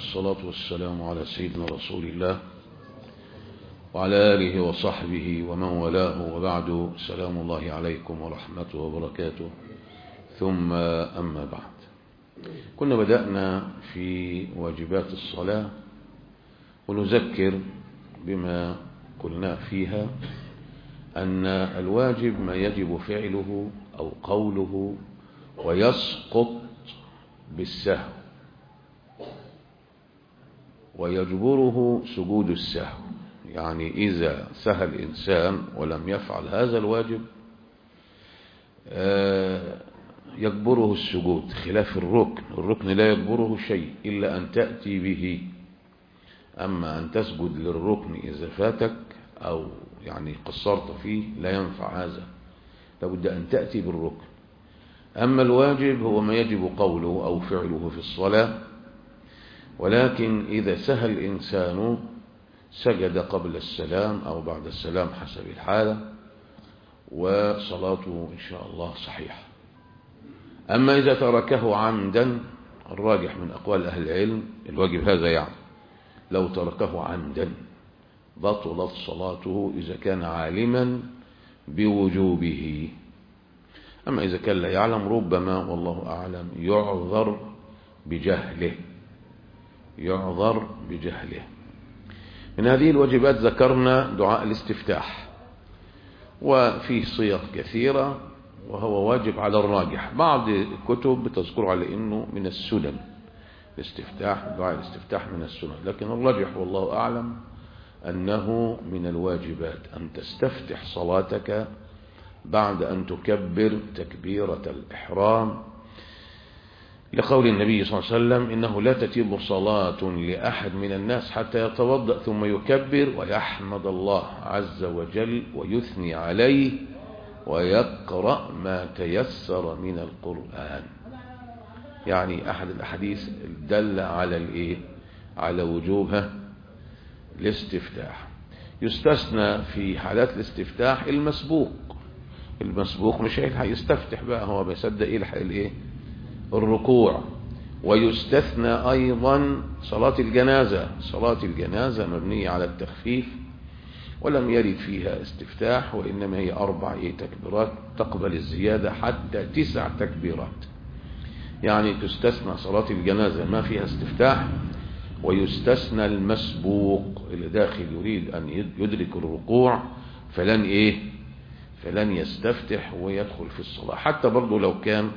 والصلاة والسلام على سيدنا رسول الله وعلى آله وصحبه ومن والاه وبعد. سلام الله عليكم ورحمته وبركاته. ثم أما بعد. كنا بدأنا في واجبات الصلاة ونذكر بما قلنا فيها أن الواجب ما يجب فعله أو قوله ويسقط بالسهو. ويجبره سجود السهو. يعني إذا سهى الإنسان ولم يفعل هذا الواجب يجبره السجود خلاف الركن. الركن لا يجبره شيء إلا أن تأتي به. أما أن تسجد للركن إذا فاتك أو يعني قصرت فيه لا ينفع هذا. لابد أن تأتي بالركن. أما الواجب هو ما يجب قوله أو فعله في الصلاة ولكن إذا سهى الإنسان سجد قبل السلام أو بعد السلام حسب الحالة وصلاته إن شاء الله صحيحة. أما إذا تركه عمدا الراجح من أقوال أهل العلم الواجب هذا يعني لو تركه عمدا بطلت صلاته إذا كان عالما بوجوبه. أما إذا كان لا يعلم ربما والله أعلم يعذر بجهله. يعذر بجهله. من هذه الواجبات ذكرنا دعاء الاستفتاح. وفيه صيغ كثيرة وهو واجب على الراجح. بعض الكتب بتذكر على إنه من السنن. الاستفتاح دعاء الاستفتاح من السنن. لكن الراجح والله أعلم أنه من الواجبات أن تستفتح صلاتك بعد أن تكبر تكبيرة الإحرام. لقول النبي صلى الله عليه وسلم إنه لا تتم صلاة لأحد من الناس حتى يتوضأ ثم يكبر ويحمد الله عز وجل ويثني عليه ويقرأ ما تيسر من القرآن. يعني أحد الأحاديث دل على الإيه؟ على وجوبها الاستفتاح. يستثنى في حالات الاستفتاح المسبوق. المسبوق مش هيستفتح بقى هو بيصدق يلحق الإيه؟ الركوع. ويستثنى أيضا صلاة الجنازة. صلاة الجنازة مبنية على التخفيف ولم يرد فيها استفتاح وإنما هي أربع تكبيرات تقبل الزيادة حتى تسع تكبيرات. يعني تستثنى صلاة الجنازة ما فيها استفتاح ويستثنى المسبوق. اللي داخل يريد أن يدرك الركوع فلن إيه؟ فلن يستفتح ويدخل في الصلاة. حتى برضو لو كان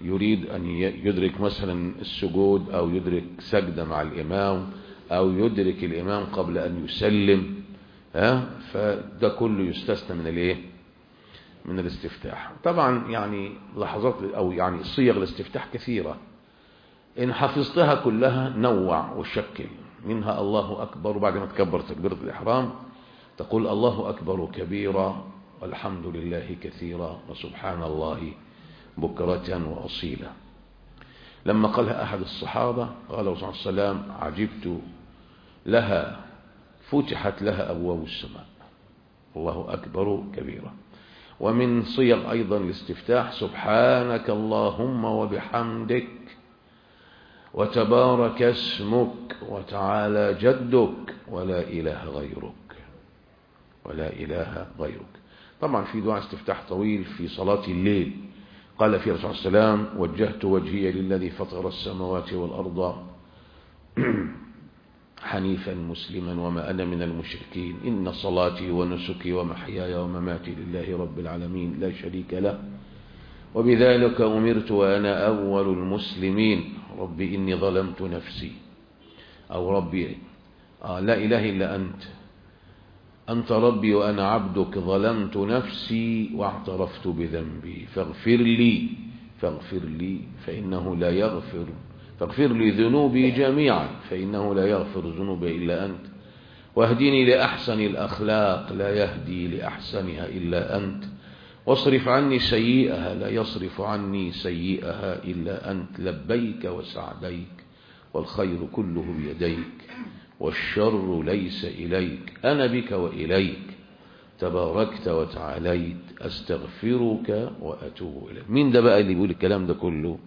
يريد أن يدرك مثلا السجود أو يدرك سجدة مع الإمام أو يدرك الإمام قبل أن يسلم ها؟ فده كله يستثنى من الإيه؟ من الاستفتاح. طبعا يعني لحظات أو يعني صيغ الاستفتاح كثيرة. إن حفظتها كلها نوع وشكل. منها الله أكبر بعد ما تكبر تكبيرة الإحرام تقول الله أكبر كبيرا والحمد لله كثيرا وسبحان الله بكرة وأصيلا. لما قالها أحد الصحابة قال صلى الله عليه وسلم عجبت لها فتحت لها أبواب السماء. الله أكبر كبيرا ومن صيغ أيضا الاستفتاح سبحانك اللهم وبحمدك وتبارك اسمك وتعالى جدك ولا إله غيرك. ولا إله غيرك. طبعا في دعاء استفتاح طويل في صلاة الليل. قال في رسول الله السلام وجهت وجهي للذي فطر السماوات والأرض. حنيفا مسلما وما أنا من المشركين. إن صلاتي ونسكي ومحياي ومماتي لله رب العالمين لا شريك له. وبذلك أمرت وأنا أول المسلمين. ربي إني ظلمت نفسي. أو ربي آه لا إله إلا أنت. أنت ربي وأنا عبدك ظلمت نفسي واعترفت بذنبي. فاغفر لي فاغفر لي فإنه لا يغفر. فاغفر لي ذنوبي جميعا فإنه لا يغفر الذنوب إلا أنت. واهدني لأحسن الأخلاق لا يهدي لأحسنها إلا أنت. واصرف عني سيئها لا يصرف عني سيئها إلا أنت. لبيك وسعديك والخير كله بيديك. والشر ليس إليك. أنا بك وإليك. تباركت وتعاليت. أستغفرك وأتوب إليك. مين ده بقى اللي يقول الكلام ده كله؟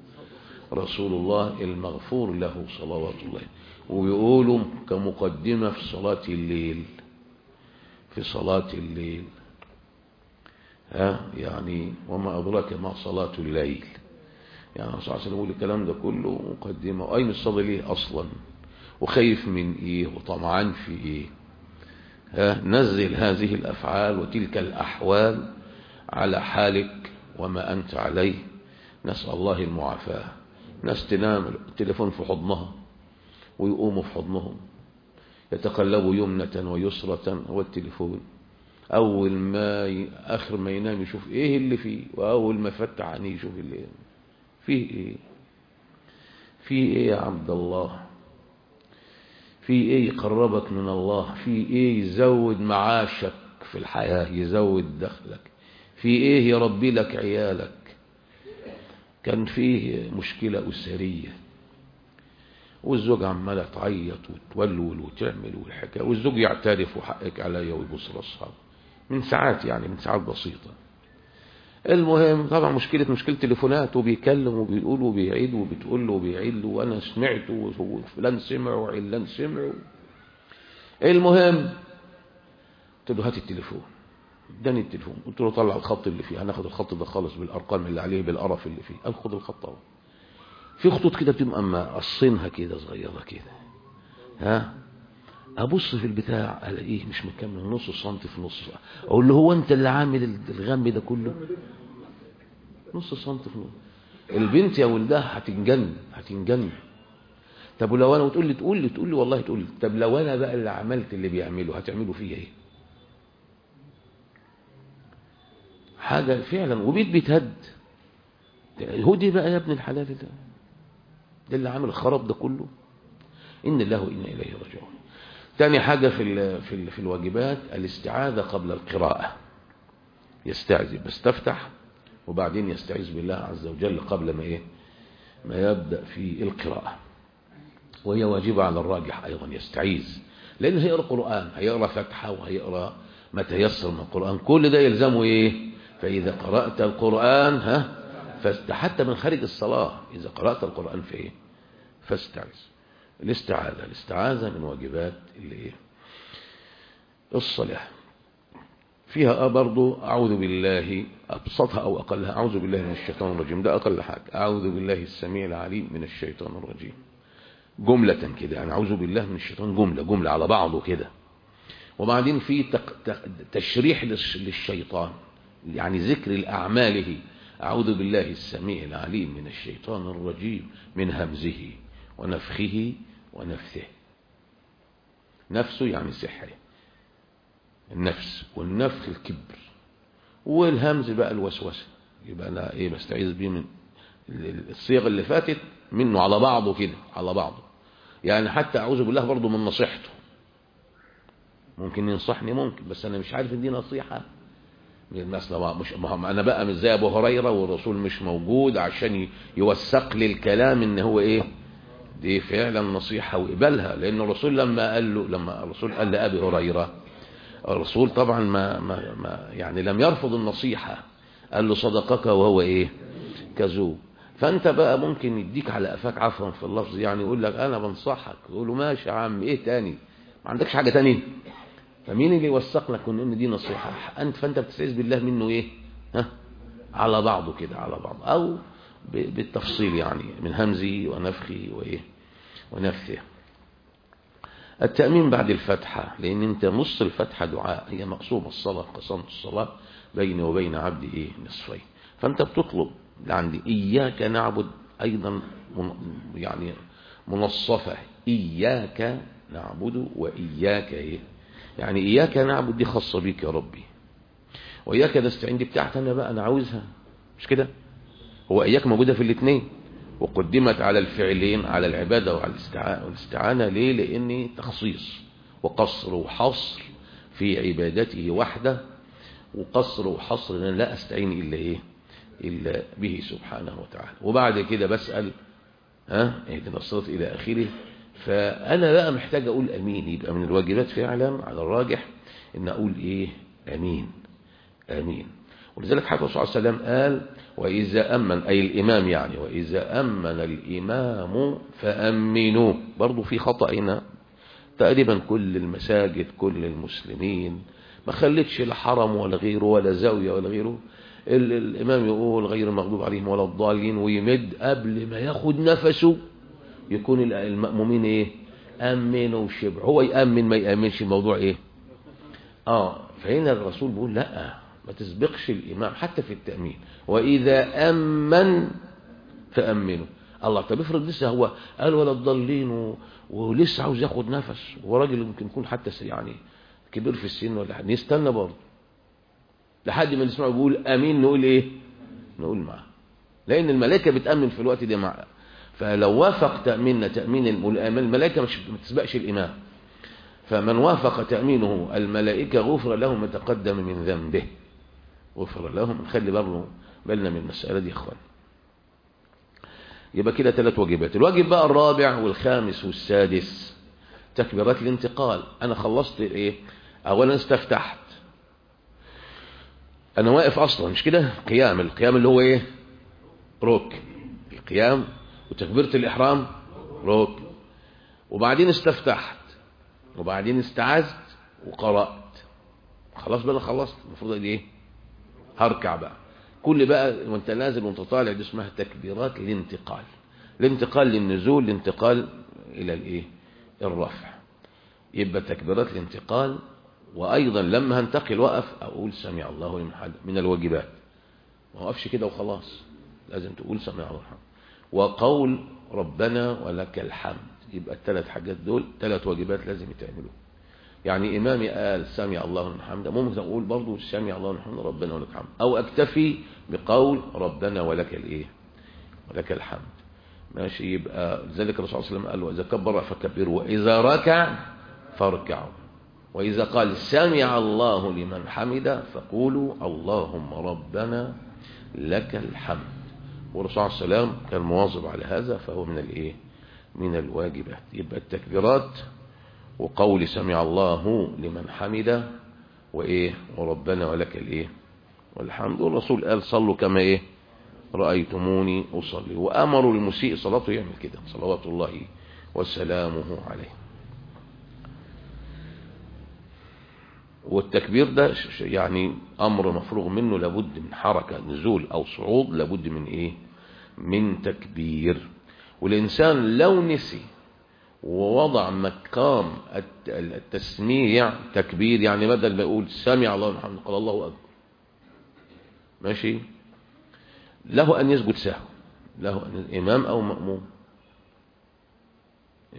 رسول الله المغفور له صلوات الله. ويقولوا كمقدمة في صلاة الليل. في صلاة الليل. ها؟ يعني وما أدراك ما صلاة الليل. يعني صلى الله عليه وسلم يقول الكلام ده كله مقدمة. أين الصلاة ليه أصلا؟ وخايف من إيه وطمعان في إيه. ها نزل هذه الأفعال وتلك الأحوال على حالك وما أنت عليه. نسأل الله المعافاة. ناس تنام التليفون في حضنها ويقوموا في حضنهم. يتقلبوا يمنة ويسرة هو التليفون أول ما ي... آخر ما ينام يشوف إيه اللي فيه وأول ما فتح عينيه يشوف اللي فيه إيه. فيه إيه يا عبد الله؟ في إيه يقربك من الله؟ في إيه يزود معاشك في الحياة؟ يزود دخلك. في إيه يربي لك عيالك؟ كان فيه مشكلة أسرية. والزوج عمالة تعيط وتولول وتعمل والحكاية والزوج يعترف وحقك عليا ويبص راسها من ساعات يعني من ساعات بسيطة. المهم طبعا مشكلة مشكلة تليفونات وبيكلم وبيقول وبيعيد وبتقول له وبيعيد له وأنا سمعت وفلان سمع وعلان سمع. المهم قلت له هات التليفون. اداني التليفون. قلت له طلع الخط اللي فيه. هناخد الخط ده خالص بالأرقام اللي عليه بالقرف اللي فيه. قال خد الخط أهو. في خطوط كده بتبقى اما قصينها كده صغيرة كده. ها؟ أبص في البتاع ألاقيه مش مكمل نص سنتي في نص أقول له هو أنت اللي عامل الغم ده كله؟ نص سنتي في نص. البنت يا ولدها هتنجن هتنجن. طب ولو أنا وتقول لي تقول لي تقول لي والله تقول لي. طب لو أنا بقى اللي عملت اللي بيعمله هتعملوا فيا إيه؟ حاجة فعلا. وبيت بيتهد. هدي بقى يا ابن الحلال ده. ده اللي عامل الخراب ده كله. إن الله وإنا إليه راجعون. تاني حاجة في في في الواجبات الاستعاذة قبل القراءة. يستعذ بستفتح وبعدين يستعيذ بالله عز وجل قبل ما إيه؟ ما يبدأ في القراءة. وهي واجبة على الراجح أيضا يستعيذ. لأنه هيقرأ قرآن هيقرأ فتحة وهيقرأ ما تيسر من القرآن. كل ده يلزمه إيه؟ فإذا قرأت القرآن ها حتى من خارج الصلاة إذا قرأت القرآن في إيه فاستعذ. الاستعاذة. الاستعاذة من واجبات اللي الصلاة. فيها برضو أعوذ بالله أبسطها أو أقلها. أعوذ بالله من الشيطان الرجيم. ده أقل حاجة. أعوذ بالله السميع العليم من الشيطان الرجيم. جملة كده. يعني أعوذ بالله من الشيطان. جملة جملة على بعضه كده. وبعدين في تشريح للشيطان يعني ذكر أعماله أعوذ بالله السميع العليم من الشيطان الرجيم من همزه. ونفخه ونفثه. نفسه يعني سحره النفس والنفخ الكبر. والهمز بقى الوسوسة. يبقى أنا إيه بستعيذ بيه من الصيغ اللي فاتت منه على بعضه كده على بعضه. يعني حتى أعوذ بالله برضه من نصيحته. ممكن ينصحني ممكن بس أنا مش عارف إن دي نصيحة. مثلا مش ما أنا بقى مش زي أبو هريرة والرسول مش موجود عشان يوثق لي الكلام إن هو إيه؟ دي فعلا نصيحة وقبلها لأن الرسول لما قال له لما الرسول قال لأبي هريرة الرسول طبعا ما, ما, ما يعني لم يرفض النصيحة قال له صدقك وهو إيه؟ كذوب. فأنت بقى ممكن يديك على قفاك عفوا في اللفظ يعني يقول لك أنا بنصحك تقول له ماشي يا عم إيه تاني؟ ما عندكش حاجة تانية؟ فمين اللي يوثق لك إن دي نصيحة؟ أنت فأنت بتستعيذ بالله منه إيه؟ ها؟ على بعضه كده على بعض أو بالتفصيل يعني من همزي ونفخي وإيه ونفثه. التأمين بعد الفتحة لأن أنت نص الفتحة دعاء هي مقسومة الصلاة قسمت الصلاة بيني وبين عبدي إيه نصفين. فأنت بتطلب عندي إياك نعبد أيضا يعني منصفة إياك نعبد وإياك إيه يعني إياك نعبد دي خاصة بيك يا ربي وإياك نستعين دي بتاعت أنا بقى أنا عاوزها مش كده؟ هو إياك موجودة في الاثنين وقدمت على الفعلين على العبادة وعلى الاستعانة ليه؟ لأني تخصيص وقصر وحصر في عبادته وحده وقصر وحصر لا أستعين إلا إيه؟ إلا به سبحانه وتعالى. وبعد كده بسأل ها؟ اهدنا الصراط إلى آخره. فأنا بقى محتاج أقول أمين. يبقى من الواجبات فعلا على الراجح إن أقول إيه؟ أمين. أمين. ولذلك حتى الرسول صلى الله عليه وسلم قال وإذا أمن أي الإمام يعني وإذا أمن الإمام فأمنوا. برضو في خطأ هنا. تقريبا كل المساجد كل المسلمين ما خلتش لا حرم ولا غيره ولا زاوية ولا غيره. الإمام يقول غير المغضوب عليهم ولا الضالين ويمد قبل ما ياخد نفسه. يكون المأمومين إيه؟ أمنوا وشبع هو يأمن ما يأمنش الموضوع إيه؟ آه فهنا الرسول بيقول لأ. ما تسبقش الإمام حتى في التأمين. وإذا أمن فأمنوا الله طب افرض لسه هو قال ولا الضالين. ولسه عاوز ياخد نفس. وراجل يمكن يكون حتى يعني كبير في السن ولا حاجة. نستنى برضه. لحد ما نسمعه بيقول أمين نقول إيه؟ نقول معاه لأن الملائكة بتأمن في الوقت ده معاه فلو وافق تاميننا تأمين الملائكة مش ما تسبقش الإمام. فمن وافق تأمينه الملائكة غفر له ما تقدم من ذنبه. غفر له نخلي برضه بالنا من المسألة دي يا إخوان. يبقى كده ثلاث واجبات. الواجب بقى الرابع والخامس والسادس. تكبيرات الانتقال. أنا خلصت إيه؟ اولا استفتحت. أنا واقف أصلا مش كده؟ قيام. القيام اللي هو إيه؟ روك القيام وتكبيرة الإحرام روك وبعدين استفتحت. وبعدين استعذت وقرأت. خلاص بقى أنا خلصت. المفروض إيه؟ هركع بقى. كل بقى وانت نازل وانت طالع دي اسمها تكبيرات الانتقال. الانتقال للنزول الانتقال إلى الإيه؟ الرفع. يبقى تكبيرات الانتقال وأيضا لما هنتقل وقف أقول سمع الله لمن حمده من الواجبات. ما وقفش كده وخلاص. لازم تقول سمع الله لمن وقول ربنا ولك الحمد. يبقى الثلاث حاجات دول ثلاث واجبات لازم يتعملوا. يعني إمامي قال سمع الله لمن حمده ممكن أقول برضو سمع الله لمن حمده ربنا ولك الحمد أو أكتفي بقول ربنا ولك الإيه؟ ولك الحمد. ماشي يبقى ذلك الرسول صلى الله عليه وسلم قال وإذا كبر فكبروا وإذا ركع فاركعوا وإذا قال سمع الله لمن حمده فقولوا اللهم ربنا لك الحمد. والرسول صلى الله عليه وسلم كان مواظب على هذا فهو من الإيه؟ من الواجبات. يبقى التكبيرات وقول سمع الله لمن حمده وإيه؟ وربنا ولك الإيه؟ والحمد. والرسول قال صلوا كما إيه؟ رأيتموني أصلي. وأمروا المسيء صلاته يعمل كده صلوات الله وسلامه عليه. والتكبير ده يعني أمر مفروغ منه لابد من حركة نزول أو صعود لابد من إيه؟ من تكبير. والإنسان لو نسي ووضع مقام التسميع تكبير يعني بدل ما يقول سمع الله الحمد قال الله أكبر. ماشي؟ له أن يسجد سهو. له أن إمام أو مأموم.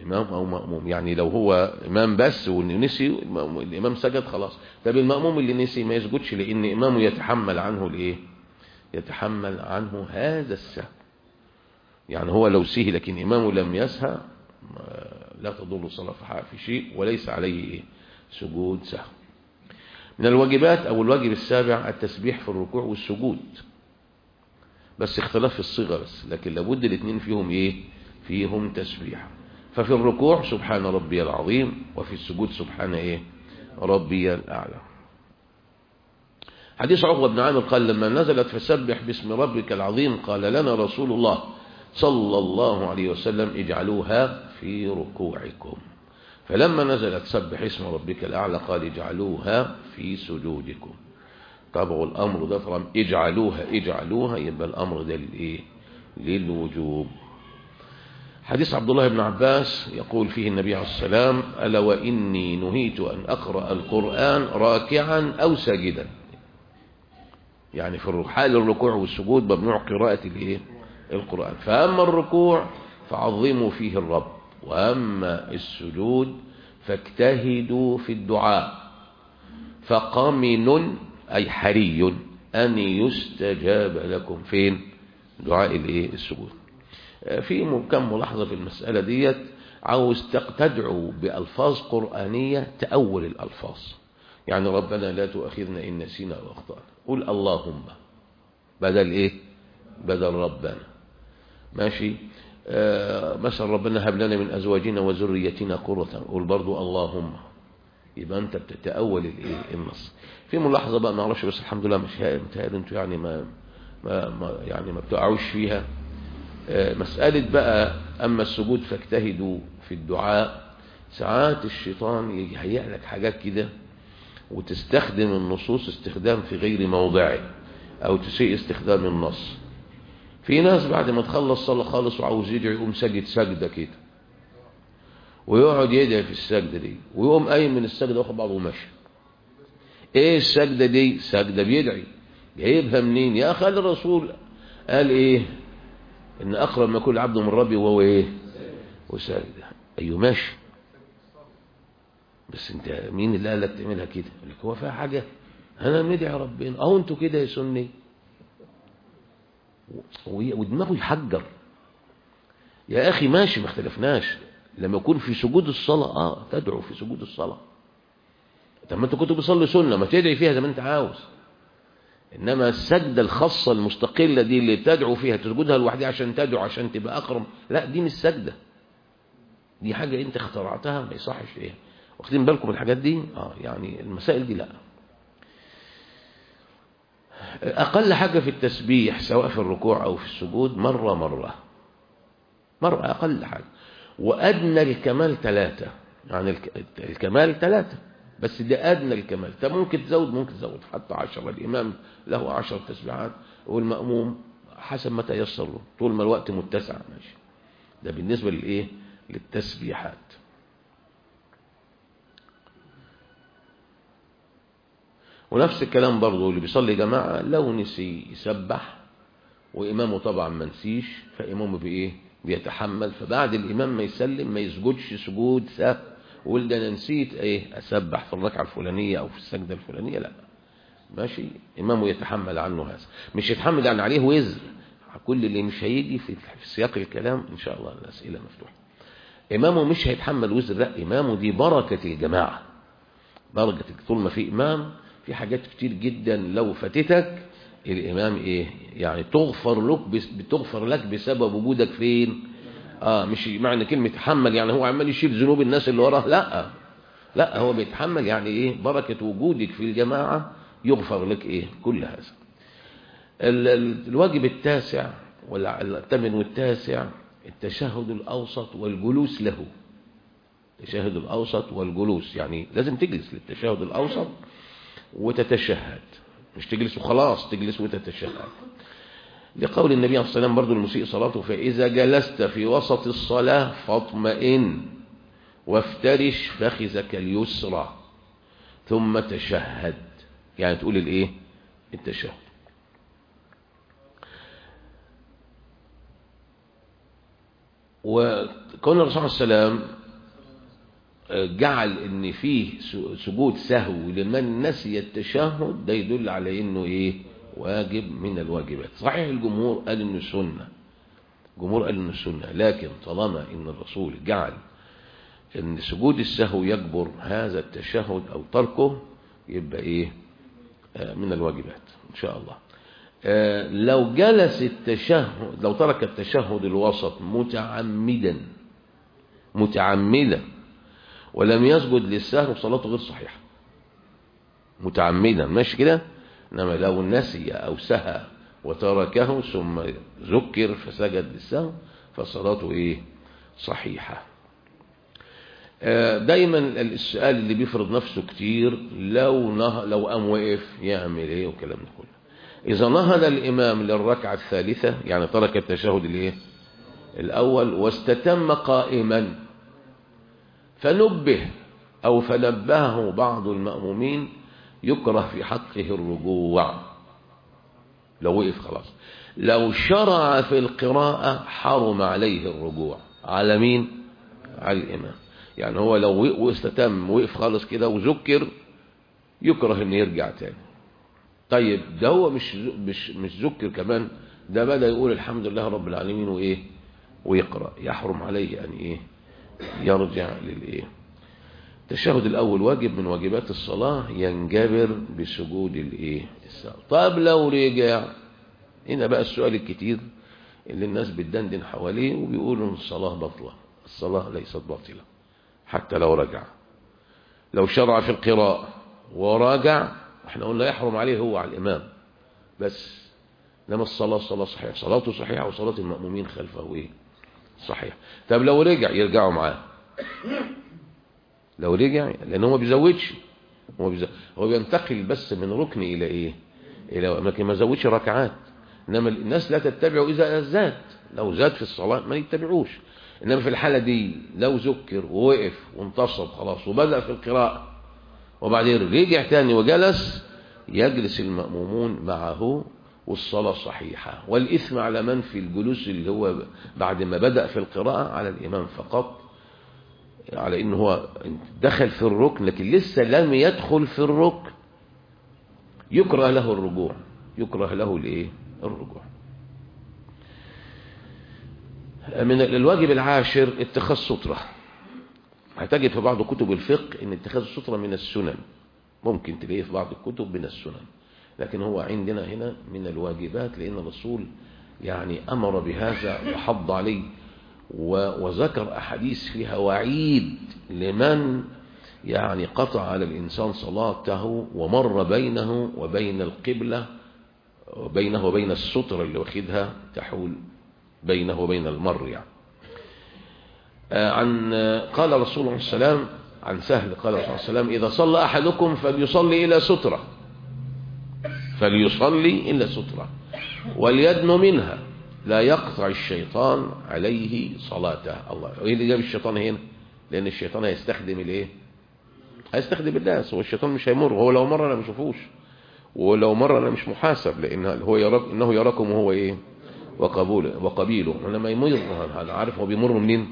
إمام أو مأموم. يعني لو هو إمام بس ونسي الإمام سجد خلاص. طب المأموم اللي نسي ما يسجدش لأن إمامه يتحمل عنه الإيه؟ يتحمل عنه هذا السهو. يعني هو لو سيه لكن إمامه لم يسهى لا تضر صلاة في شيء وليس عليه سجود سهو. من الواجبات أو الواجب السابع التسبيح في الركوع والسجود. بس اختلاف في الصيغة بس لكن لابد الاثنين فيهم إيه؟ فيهم تسبيح. ففي الركوع سبحان ربي العظيم وفي السجود سبحان إيه؟ ربي الأعلى. حديث عقبة بن عامر قال لما نزلت فسبح باسم ربك العظيم قال لنا رسول الله صلى الله عليه وسلم اجعلوها في ركوعكم. فلما نزلت سبح اسم ربك الأعلى قال اجعلوها في سجودكم. طبعوا الأمر ده اجعلوها اجعلوها يبقى الأمر ده للإيه للوجوب. حديث عبد الله بن عباس يقول فيه النبي عليه السلام ألا وإني نهيت أن أقرأ القرآن راكعا أو ساجدا. يعني في حال الركوع والسجود ممنوع قراءة الإيه؟ القرآن. فأما الركوع فعظموا فيه الرب. وأما السجود فاجتهدوا في الدعاء فقمن أي حري أن يستجاب لكم فين؟ دعاء السجود. في كم ملاحظة في المسألة ديت؟ عاوز تدعو بألفاظ قرآنية تأول الألفاظ. يعني ربنا لا تؤاخذنا إن نسينا أو أخطأنا. قل اللهم بدل إيه؟ بدل ربنا. ماشي؟ آه مثلا ربنا هب لنا من أزواجنا وذريتنا قرة. قل برضو اللهم. يبقى أنت بتتأول النص. في ملاحظة بقى ما أعرفش بس الحمد لله مش متهيألي أنتوا يعني ما, ما, يعني ما بتقعوش فيها. مسألة بقى أما السجود فاجتهدوا في الدعاء. ساعات الشيطان يهيئ لك حاجات كده وتستخدم النصوص استخدام في غير موضعه أو تسيء استخدام النص. في ناس بعد ما تخلص صلاة خالص وعاوز يدعي يقوم سجد سجدة كده. ويقعد يدعي في السجدة دي ويقوم قايم من السجدة واخد بعضه وماشي إيه السجدة دي؟ سجدة بيدعي. جايبها منين؟ يا أخي الرسول قال إيه؟ إن أقرب ما يكون العبد من ربي وهو إيه؟ وساجد. أيوه ماشي. بس أنت مين اللي قال لك تعملها كده؟ قال لك هو فيها حاجة. أنا ندعي ربنا. أهو أنتوا كده يا سني. ودماغه يحجر. يا أخي ماشي ما اختلفناش. لما يكون في سجود الصلاة. آه تدعو في سجود الصلاة. طب ما أنت كنت بتصلي سنة ما تدعي فيها زي ما أنت عاوز. إنما السجدة الخاصة المستقلة دي اللي تدعو فيها تسجدها لوحدها عشان تدعو عشان تبقى اقرب لا دي مش سجدة. دي حاجة أنت اخترعتها ما يصحش فيها. واخدين بالكم الحاجات دي؟ آه يعني المسائل دي لا. أقل حاجة في التسبيح سواء في الركوع أو في السجود مرة مرة. مرة أقل حاجة. وأدنى الكمال ثلاثة. يعني الكمال ثلاثة. بس ده أدنى الكمال. انت ممكن تزود؟ ممكن تزود. حتى عشرة. الإمام له عشر تسبيحات والمأموم حسب ما تيسر له. طول ما الوقت متسع ماشي. ده بالنسبة للإيه؟ للتسبيحات. ونفس الكلام برضه اللي بيصلي جماعة لو نسي يسبح وإمامه طبعا ما نسيش فإمامه بإيه بيتحمل. فبعد الإمام ما يسلم ما يسجدش سجود سهو وقول ده أنا نسيت إيه؟ أسبح في الركعة الفلانية أو في السجدة الفلانية لا. ماشي؟ إمامه يتحمل عنه هذا. مش يتحمل عن عليه وزر. كل اللي مش هيجي في, سياق الكلام إن شاء الله الأسئلة مفتوحة. إمامه مش هيتحمل وزر لا. إمامه دي بركة الجماعة. بركة طول ما في إمام في حاجات كتير جدا لو فاتتك الإمام إيه؟ يعني تغفر لك بتغفر لك بسبب وجودك فين؟ آه مش معنى كلمة يتحمل يعني هو عمال يشيل ذنوب الناس اللي وراه. لا. لا هو بيتحمل يعني إيه؟ بركة وجودك في الجماعة يغفر لك إيه؟ كل هذا. الواجب التاسع والثامن والتاسع التشهد الأوسط والجلوس له. التشهد الأوسط والجلوس يعني لازم تجلس للتشهد الأوسط وتتشهد. مش تجلس وخلاص تجلس وتتشهد. لقول النبي عليه الصلاة والسلام برضو المسيء صلاته فإذا جلست في وسط الصلاة فاطمئن وافترش فخذك اليسرى ثم تشهد. يعني تقول الإيه؟ التشهد. وكون الرسول عليه وسلم جعل إن فيه سجود سهو لمن نسي التشهد ده يدل على إنه إيه؟ واجب من الواجبات. صحيح الجمهور قال إنه سنة. الجمهور قال إنه سنة لكن طالما إن الرسول جعل إن سجود السهو يجبر هذا التشهد أو تركه يبقى إيه؟ آه من الواجبات إن شاء الله. آه لو جلس التشهد لو ترك التشهد الوسط متعمدا متعمدا ولم يسجد للسهو صلاته غير صحيحة. متعمدا ماشي كده؟ إنما لو نسي أو سهى وتركه ثم ذكر فسجد للسهو فصلاته إيه؟ صحيحة. دايما السؤال اللي بيفرض نفسه كتير لو نه لو قام وقف يعمل إيه والكلام ده كله. إذا نهض الإمام للركعة الثالثة يعني ترك التشهد الايه الأول واستتم قائما. فنبه أو فنبهه بعض المأمومين يكره في حقه الرجوع. لو وقف خلاص. لو شرع في القراءة حرم عليه الرجوع. على مين؟ على الإمام. يعني هو لو استتم وقف خالص كده وذكر يكره إنه يرجع تاني. طيب ده هو مش مش مش ذكر كمان. ده بدأ يقول الحمد لله رب العالمين وإيه؟ ويقرأ. يحرم عليه ان إيه؟ يرجع للإيه؟ التشهد الأول واجب من واجبات الصلاة ينجبر بسجود الإيه؟ السهو طب لو رجع هنا بقى السؤال الكتير اللي الناس بتدندن حواليه وبيقولوا إن الصلاة بطله الصلاة ليست باطلة حتى لو رجع. لو شرع في القراءة وراجع إحنا قلنا يحرم عليه هو على الإمام. بس إنما الصلاة الصلاة صحيحة. صلاته صحيحة وصلاة المأمومين خلفه إيه؟ صحيح. طب لو رجع يرجعوا معاه. لو رجع لأن هو ما بيزودش هو بيزود. هو بينتقل بس من ركن إلى إيه؟ إلى لكن ما زودش ركعات. إنما الناس لا تتبع إذا زاد. لو زاد في الصلاة ما يتبعوش. إنما في الحالة دي لو ذكر ووقف وانتصب خلاص وبدأ في القراءة وبعدين رجع تاني وجلس يجلس المأمومون معه والصلاة صحيحة. والإثم على من في الجلوس اللي هو بعد ما بدأ في القراءة على الإمام فقط على إنه هو دخل في الركن لكن لسه لم يدخل في الركن. يكره له الرجوع. يكره له الإيه؟ الرجوع. من الواجب العاشر اتخاذ سترة هتجد في بعض كتب الفقه إن اتخاذ السترة من السنن. ممكن تلاقيه في بعض الكتب من السنن. لكن هو عندنا هنا من الواجبات لأن الرسول يعني أمر بهذا وحض عليه وذكر أحاديث فيها وعيد لمن يعني قطع على الإنسان صلاته ومر بينه وبين القبلة وبينه وبين السترة اللي واخدها تحول بينه وبين المر يعني. عن قال رسول الله عليه وسلم عن سهل قال رسول الله الله عليه وسلم إذا صلى أحدكم فليصلي إلى سترة. فليصلي إلا سترة وليدن منها لا يقطع الشيطان عليه صلاته. الله إيه اللي جاب الشيطان هنا لأن الشيطان هيستخدم الإيه؟ هيستخدم الناس هو الشيطان مش هيمر. هو لو مر أنا ما اشوفوش ولو مر أنا مش محاسب لأن هو يراك إنه يراكم وهو إيه؟ وقبوله وقبيله. لما يمر أنا عارف هو بيمر منين؟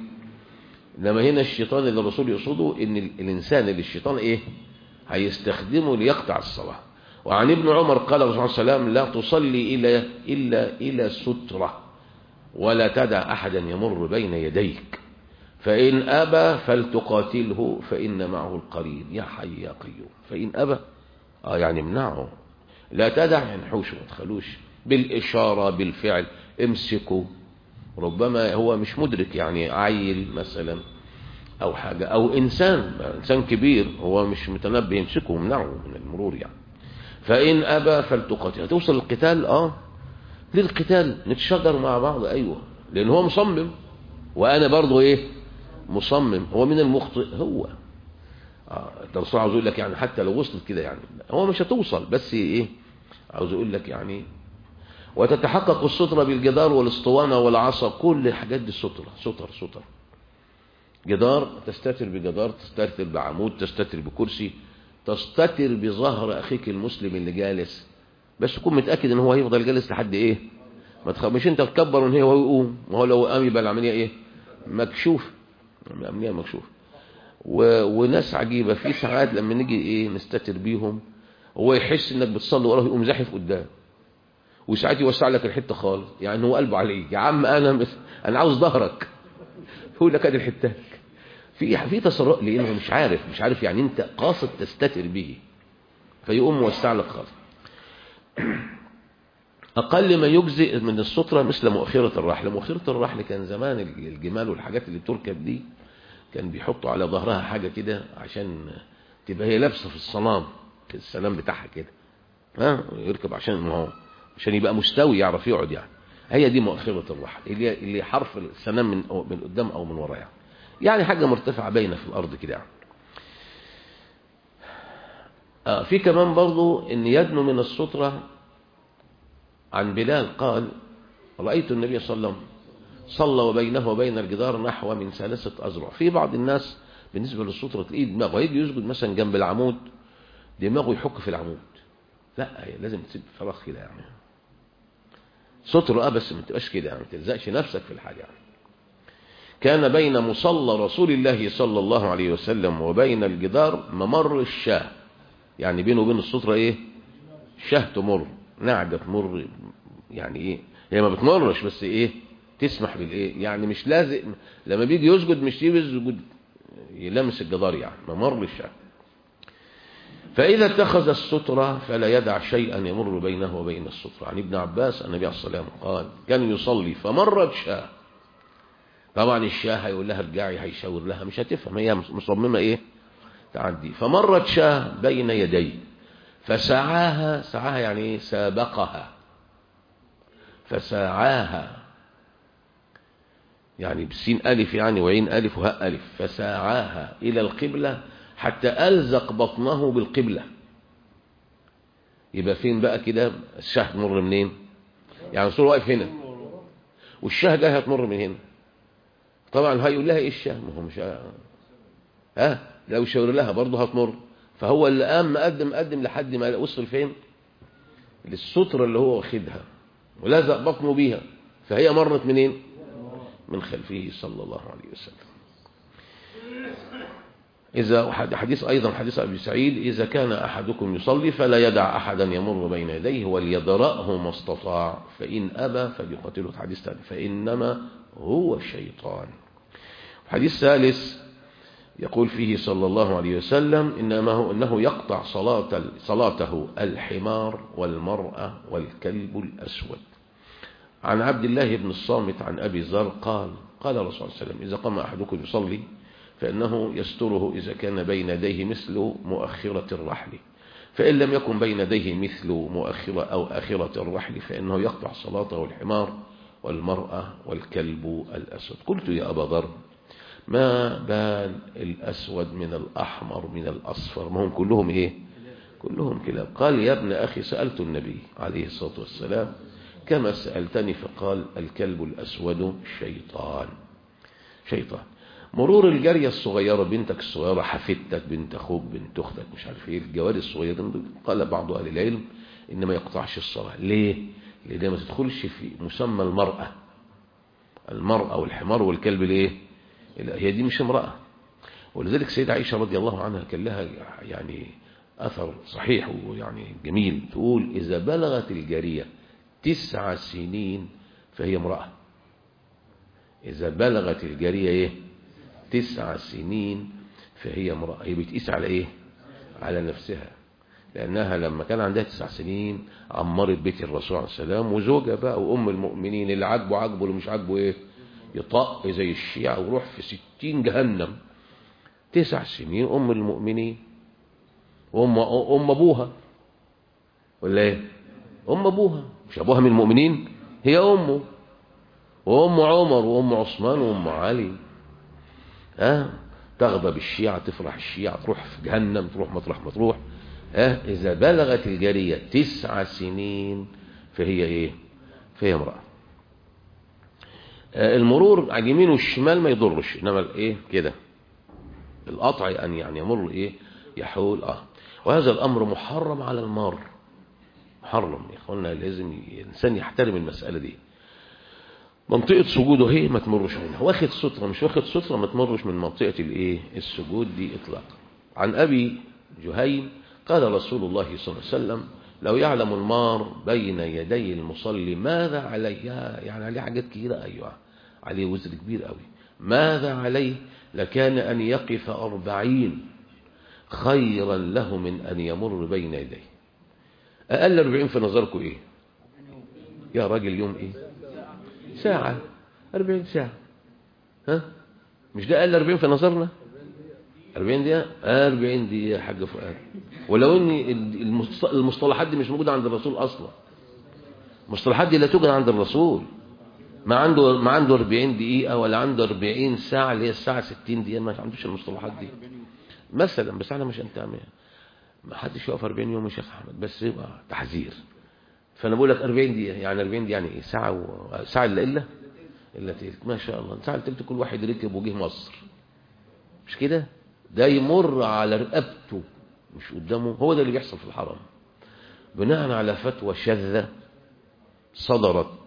إنما هنا الشيطان اللي الرسول يقصده إن الإنسان اللي الشيطان إيه؟ هيستخدمه ليقطع الصلاة. وعن ابن عمر قال الرسول عليه وسلم لا تصلي إلا, إلا إلى سترة ولا تدع أحدا يمر بين يديك. فإن أبى فلتقاتله فإن معه القرين يا حي يا قيوم. فإن أبى آه يعني منعه لا تدع ينحوش ما تخلوش. بالإشارة بالفعل امسكوا ربما هو مش مدرك يعني عيل مثلا أو حاجة أو إنسان إنسان كبير هو مش متنبه يمسكه ومنعه من المرور يعني. فإن أبى فلتقاتل. هتوصل القتال آه. للقتال نتشجر مع بعض أيوة. لأن هو مصمم. وأنا برضو إيه؟ مصمم. هو من المخطئ. هو. آه الرسول عاوز يقول لك يعني حتى لو وصلت كده يعني. هو مش هتوصل بس إيه؟ عاوز يقول لك يعني. وتتحقق السترة بالجدار والاسطوانة والعصا. كل الحاجات دي سترة ستر ستر. جدار تستتر بجدار تستتر بعمود تستتر بكرسي. تستتر بظهر أخيك المسلم اللي جالس. بس تكون متأكد إن هو هيفضل جالس لحد إيه؟ ما تخ... مش أنت تكبر ان هو يقوم ما هو لو قام يبقى العملية إيه؟ مكشوف. العملية مكشوف. و... وناس عجيبة. في ساعات لما نيجي إيه؟ نستتر بيهم. هو يحس إنك بتصلي وراه يقوم زاحف قدام. وساعات يوسع لك الحتة خالص. يعني هو قلبه عليك يا عم أنا مس... أنا عاوز ظهرك. يقول لك أدي الحتات في في تصرف لأنه مش عارف مش عارف يعني أنت قاصد تستتر به. فيقوم موسع لك خالص. أقل ما يجزئ من السترة مثل مؤخرة الرحل. مؤخرة الرحل كان زمان الجمال والحاجات اللي بتركب دي كان بيحطوا على ظهرها حاجة كده عشان تبقى هي لابسة في الصنام في السلام بتاعها كده. ها؟ يركب عشان ما هو عشان يبقى مستوي يعرف يقعد يعني. هي دي مؤخرة الرحل. اللي اللي حرف السلام من من قدام أو من ورا يعني يعني حاجة مرتفعة باينة في الأرض كده يعني. آه في كمان برضو إن يدنو من السترة عن بلال قال رأيت النبي صلى الله عليه وسلم صلى وبينه وبين الجدار نحو من ثلاثة أزرع في بعض الناس بالنسبة للسترة تلاقيه دماغه يجي يسجد مثلا جنب العمود دماغه يحك في العمود. لا لازم تسيب فراغ كده يعني. سترة آه بس ما تبقاش كده يعني ما تلزقش نفسك في الحاجة يعني. كان بين مصلى رسول الله صلى الله عليه وسلم وبين الجدار ممر الشاه. يعني بينه وبين السترة إيه؟ شاه تمر. نعجة تمر. يعني إيه؟ هي ما بتمرش بس إيه؟ تسمح بالإيه؟ يعني مش لازم. لما بيجي يسجد مش يسجد يلمس الجدار يعني. ممر الشاه. فإذا اتخذ السترة فلا يدع شيئا يمر بينه وبين السترة. عن ابن عباس النبي عليه الصلاة والسلام قال كان يصلي فمرت شاه. طبعا الشاه هيقول لها ارجعي هيشاور لها مش هتفهم هي مصممة إيه؟ تعدي. فمرت شاه بين يديه فسعاها سعاها يعني إيه؟ سابقها. فساعاها يعني بسين ألف يعني وعين ألف وهاء ألف. فساعاها إلى القبلة حتى ألزق بطنه بالقبلة. يبقى فين بقى كده؟ الشاه تمر منين؟ يعني الرسول واقف هنا. والشاه ده هتمر من هنا. طبعا هيقول لها إيه ما هو مش ها؟ لو شاور لها برضه هتمر. فهو اللي قام مقدم مقدم لحد ما وصل فين؟ للسترة اللي هو واخدها ولزق بطنه بيها. فهي مرت منين؟ من خلفه صلى الله عليه وسلم. إذا حديث أيضا حديث أبي سعيد إذا كان أحدكم يصلي فلا يدع أحدا يمر بين يديه وليدرأه ما استطاع. فإن أبى فليقاتله. حديث فإنما هو الشيطان حديث ثالث يقول فيه صلى الله عليه وسلم إنما هو إنه يقطع صلاة صلاته الحمار والمرأة والكلب الأسود. عن عبد الله بن الصامت عن أبي ذر قال قال الرسول صلى الله عليه وسلم إذا قام أحدكم يصلي فإنه يستره إذا كان بين يديه مثل مؤخرة الرحل. فإن لم يكن بين يديه مثل مؤخرة أو آخرة الرحل فإنه يقطع صلاته الحمار والمرأة والكلب الأسود. قلت يا أبا ذر ما بال الأسود من الأحمر من الأصفر ما هم كلهم إيه؟ كلهم كلاب. قال يا ابن أخي سألت النبي عليه الصلاة والسلام كما سألتني؟ فقال الكلب الأسود شيطان. شيطان. مرور الجارية الصغيرة بنتك الصغيرة حفيدتك بنت أخوك بنت أختك مش عارف إيه الجواري الصغيرين قال بعض أهل العلم إن ما يقطعش الصلاة. ليه؟ لأنها ما تدخلش في مسمى المرأة. المرأة والحمار والكلب ليه؟ هي دي مش امرأة. ولذلك سيدة عائشة رضي الله عنها كان لها يعني أثر صحيح ويعني جميل تقول إذا بلغت الجارية تسع سنين فهي امرأة. إذا بلغت الجارية إيه؟ تسع سنين فهي امرأة. هي بتقيس على إيه؟ على نفسها. لأنها لما كان عندها تسع سنين عمرت بيت الرسول عليه السلام وزوجة بقى وأم المؤمنين اللي عاجبه عاجبه واللي مش عاجبه إيه؟ يطق زي الشيعة ويروح في ستين جهنم. تسع سنين أم المؤمنين. وأم أم أبوها. ولا إيه؟ أم أبوها. مش أبوها من المؤمنين؟ هي أمه. وأم عمر وأم عثمان وأم علي. أه؟ تغضب الشيعة تفرح الشيعة تروح في جهنم تروح مطرح ما تروح. أه؟ إذا بلغت الجارية تسع سنين فهي إيه؟ فهي امرأة. المرور على اليمين والشمال ما يضرش إنما الإيه؟ كده. القطع أن يعني يمر إيه؟ يحول آه. وهذا الأمر محرم على المار. محرم يا اخوانا لازم الإنسان يحترم المسألة دي. منطقة سجوده هي ما تمرش منها. واخد سترة مش واخد سترة ما تمرش من منطقة الإيه؟ السجود دي اطلاقا. عن أبي جهيم قال رسول الله صلى الله عليه وسلم لو يعلم المار بين يدي المصلي ماذا عليه يعني عليه حاجات كتيرة أيوة. عليه وزر كبير قوي. ماذا عليه؟ لكان أن يقف أربعين خيرا له من أن يمر بين يديه. أقل أربعين في نظركم إيه؟ يا راجل يوم إيه؟ ساعة. أربعين ساعة. ها؟ مش ده أقل أربعين في نظرنا؟ 40 دقيقة؟ 40 دقيقة يا حاج فؤاد. ولو إن المصطلحات دي مش موجودة عند الرسول أصلا. المصطلحات دي لا توجد عند الرسول. ما عنده ما عنده 40 دقيقة ولا عنده 40 ساعة اللي هي الساعة 60 دقيقة ما عندوش المصطلحات دي. مثلا بس إحنا مش هنتعمل ما حدش يقف 40 يوم يا شيخ أحمد بس يبقى تحذير. فأنا بقول لك 40 دقيقة يعني 40 دقيقة يعني إيه؟ ساعة و... ساعة إلا إلا؟ إلا تلت. ما شاء الله. ساعة تلت كل واحد ركب وجه مصر. مش كده؟ ده يمر على رقبته مش قدامه. هو ده اللي بيحصل في الحرم. بناء على فتوى شاذة صدرت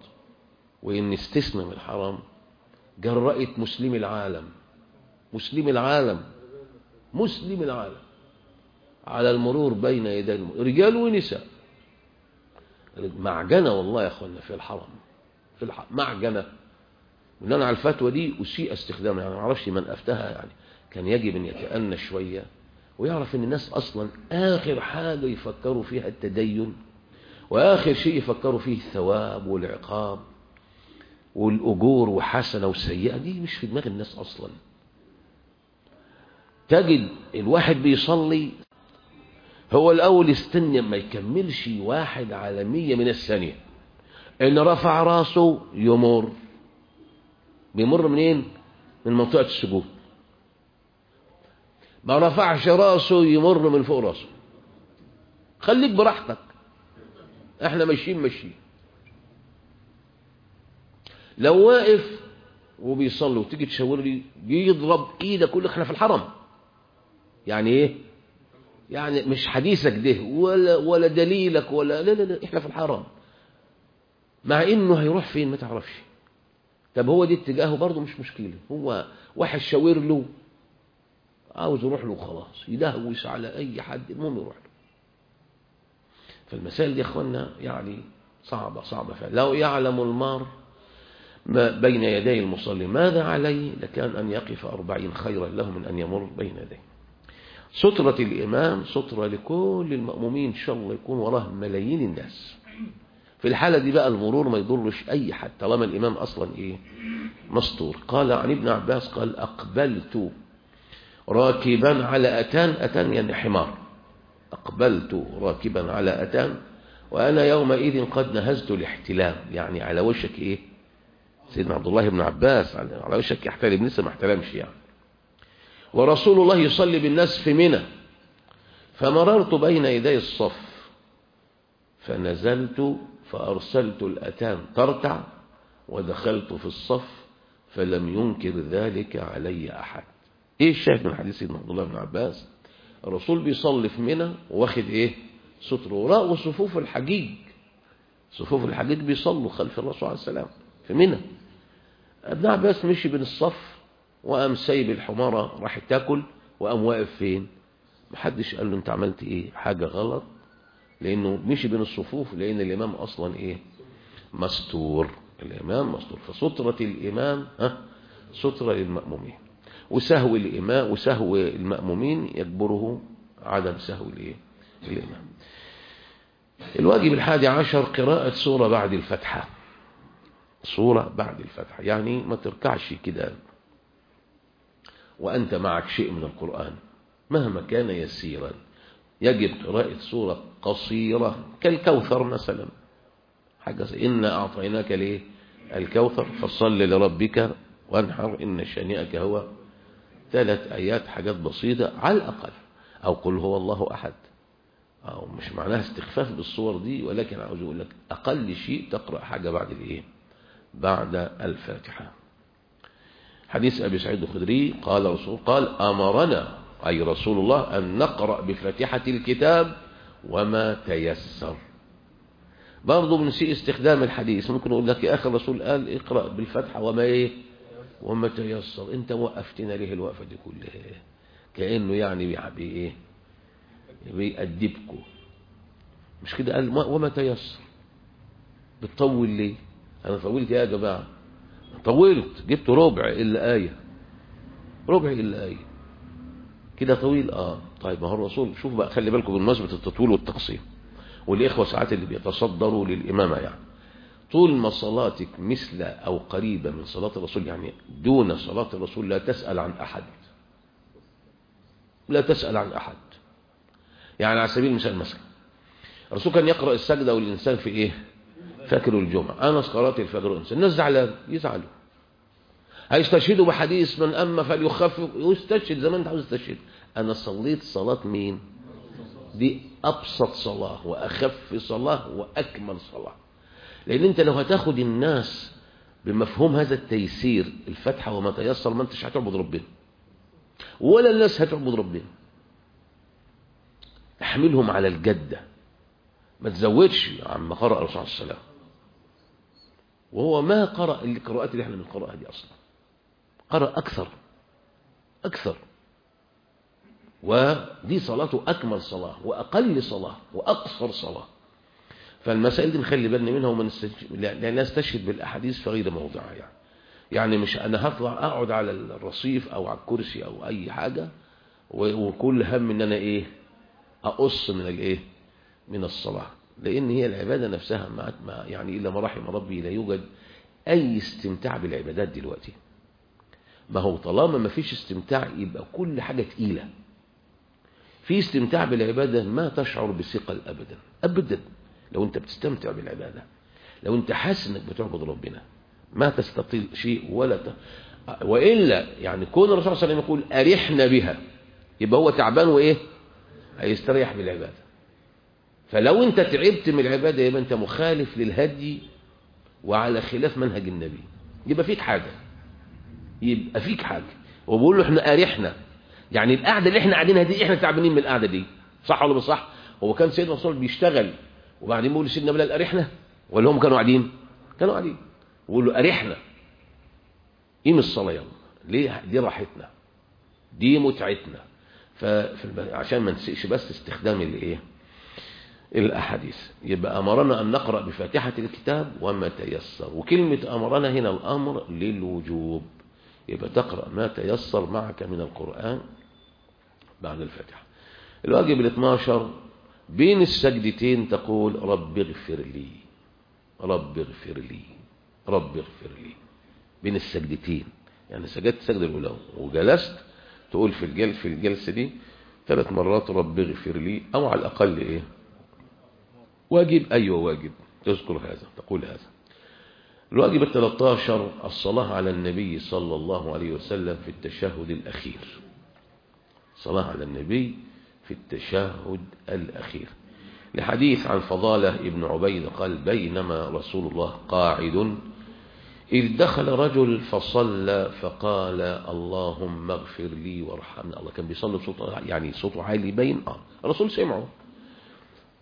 وإن استثنى من الحرم جرأت مسلم العالم مسلم العالم مسلم العالم على المرور بين يدي الم... رجال ونساء. معجنة والله يا أخوانا في الحرم في الحرم معجنة. بناء على الفتوى دي أسيء استخدامها يعني ما أعرفش من أفتها يعني كان يجب أن يتأنى شوية ويعرف أن الناس أصلا آخر حاجة يفكروا فيها التدين وآخر شيء يفكروا فيه الثواب والعقاب. والأجور وحسنة وسيئة دي مش في دماغ الناس أصلا. تجد الواحد بيصلي هو الأول يستنى ما يكملش واحد على مية من الثانية. إن رفع راسه يمر. بيمر منين؟ من منطقة السجود. ما رفعش راسه يمر من فوق راسه. خليك براحتك. إحنا ماشيين ماشيين. لو واقف وبيصلي وتيجي تشاور لي يضرب إيدك لك إحنا في الحرم. يعني إيه؟ يعني مش حديثك ده ولا ولا دليلك ولا لا لا لا إحنا في الحرم. مع إنه هيروح فين ما تعرفش. طب هو دي اتجاهه برضه مش مشكلة. هو واحد شاور له عاوز يروح له خلاص يدهوس على أي حد المهم يروح له. فالمسائل دي يا إخوانا يعني صعبة صعبة فعلا. لو يعلم المار ما بين يدي المصلي؟ ماذا عليه لكان أن يقف أربعين خيرا له من أن يمر بين يديه. سترة الإمام سترة لكل المأمومين إن شاء الله يكون وراه ملايين الناس. في الحالة دي بقى المرور ما يضرش أي حد طالما الإمام أصلا إيه؟ مستور. قال عن ابن عباس قال أقبلت راكبا على أتان. أتان يعني حمار. أقبلت راكبا على أتان وأنا يومئذ قد نهزت الاحتلام. يعني على وشك إيه؟ سيدنا عبد الله بن عباس على وشك يحتلم لسه ما احتلمش يعني. ورسول الله يصلي بالناس في منى فمررت بين يدي الصف فنزلت فأرسلت الأتان ترتع ودخلت في الصف فلم ينكر ذلك علي أحد. إيه الشاهد من حديث سيدنا عبد الله بن عباس؟ الرسول بيصلي في منى واخد إيه؟ ستر وراء وصفوف الحجيج. صفوف الحجيج بيصلوا خلف الرسول عليه السلام في منى. ابن عباس مشي بين الصف وقام سايب الحمارة راح تاكل وقام واقف فين؟ محدش قال له انت عملت إيه؟ حاجة غلط لأنه مشي بين الصفوف لأن الإمام أصلا إيه؟ مستور. الإمام مستور. فسترة الإمام ها؟ سترة للمأمومين. وسهو الإمام وسهو المأمومين يجبره عدم سهو الإيه؟ الإمام. الواجب الحادي عشر قراءة سورة بعد الفتحة سورة بعد الفتحة. يعني ما تركعش كده. وأنت معك شيء من القرآن. مهما كان يسيرا. يجب قراءة سورة قصيرة كالكوثر مثلا. حاجة إنا أعطيناك ليه؟ الكوثر. فصل لربك وانحر إن شانئك هو ثلاث آيات حاجات بسيطة على الأقل. أو قل هو الله أحد. أو مش معناها استخفاف بالصور دي ولكن عاوز أقول لك أقل شيء تقرأ حاجة بعد الإيه؟ بعد الفاتحة. حديث أبي سعيد الخدري قال رسول قال أمرنا أي رسول الله أن نقرأ بفاتحة الكتاب وما تيسر. برضه بنسيء استخدام الحديث ممكن أقول لك يا أخي الرسول قال اقرأ بالفتحة وما إيه؟ وما تيسر. أنت وقفتنا ليه الوقفة دي كلها؟ كأنه يعني بإيه بيأدبكم مش كده؟ قال وما تيسر. بتطول ليه؟ أنا طولت يا جماعة. طولت جبت ربع إلا آية. ربع إلا آية. كده طويل؟ آه. طيب ما هو الرسول شوف بقى خلي بالكم بمناسبة التطويل والتقسيم والإخوة ساعات اللي بيتصدروا للإمامة يعني. طول ما صلاتك مثل أو قريبة من صلاة الرسول يعني دون صلاة الرسول لا تسأل عن أحد. لا تسأل عن أحد. يعني على سبيل المثال مثلا الرسول كان يقرأ السجدة والإنسان في إيه؟ فاكر الجمعة. أنا قرأت الفجر والإنسان الناس زعلان يزعلوا. هيستشهدوا بحديث من أما فليخفف يستشهد. زي ما أنت عاوز تستشهد. أنا صليت صلاة مين؟ دي أبسط صلاة وأخف صلاة وأكمل صلاة. لأن أنت لو هتاخد الناس بمفهوم هذا التيسير الفتحة وما تيسر ما أنتش هتعبد ربنا. ولا الناس هتعبد ربنا. احملهم على الجدة. ما تزودش عما قرأ الرسول عليه السلام وهو ما قرأ القراءات اللي إحنا بنقرأها دي أصلا. قرأ أكثر أكثر. ودي صلاته أكمل صلاة وأقل صلاة وأقصر صلاة. فالمسائل دي نخلي بالنا منها وما نستشهد بالأحاديث في غير موضعها يعني. يعني مش أنا هطلع أقعد على الرصيف أو على الكرسي أو أي حاجة وكل هم إن أنا إيه أقص من الإيه من الصلاة. لأن هي العبادة نفسها ما يعني إلا ما رحم ربي لا يوجد أي استمتاع بالعبادات دلوقتي. ما هو طالما ما فيش استمتاع يبقى كل حاجة تقيلة. في استمتاع بالعبادة ما تشعر بثقل أبدا أبدا. لو أنت بتستمتع بالعبادة لو أنت حاسس أنك بتعبد ربنا ما تستطيل شيء ولا ت... وإلا يعني كون الرسول صلى الله عليه وسلم يقول أرحنا بها يبقى هو تعبان وإيه؟ هيستريح بالعبادة. فلو أنت تعبت من العبادة يبقى أنت مخالف للهدي وعلى خلاف منهج النبي. يبقى فيك حاجة. يبقى فيك حاجة. وبقول له إحنا أرحنا يعني القعدة اللي إحنا قاعدينها دي إحنا تعبانين من القعدة دي. صح ولا مش صح؟ هو كان سيدنا الرسول بيشتغل وبعدين بيقول لسيدنا بلال أرحنا ولا هم كانوا قاعدين؟ كانوا قاعدين. بيقول له أرحنا قيم الصلاة يلا ليه؟ دي راحتنا. دي متعتنا. ففي عشان ما نسيش بس استخدام الايه؟ الأحاديث يبقى أمرنا أن نقرأ بفاتحة الكتاب وما تيسر. وكلمة أمرنا هنا الأمر للوجوب. يبقى تقرأ ما تيسر معك من القرآن بعد الفاتحة. الواجب ال 12 بين السجدتين تقول رب اغفر لي. رب اغفر لي. رب اغفر لي. بين السجدتين. يعني سجدت سجد الأولى وجلست تقول في في الجلسة دي ثلاث مرات رب اغفر لي أو على الأقل إيه؟ واجب؟ أيوة واجب. تذكر هذا تقول هذا. الواجب الثلاثاشر الصلاة على النبي صلى الله عليه وسلم في التشهد الأخير. صلاة على النبي في التشهد الأخير. لحديث عن فضالة ابن عبيد قال بينما رسول الله قاعد إذ دخل رجل فصلى فقال اللهم اغفر لي وارحمني. الله كان بيصلي بصوت يعني صوته عالي باين. آه الرسول سمعه.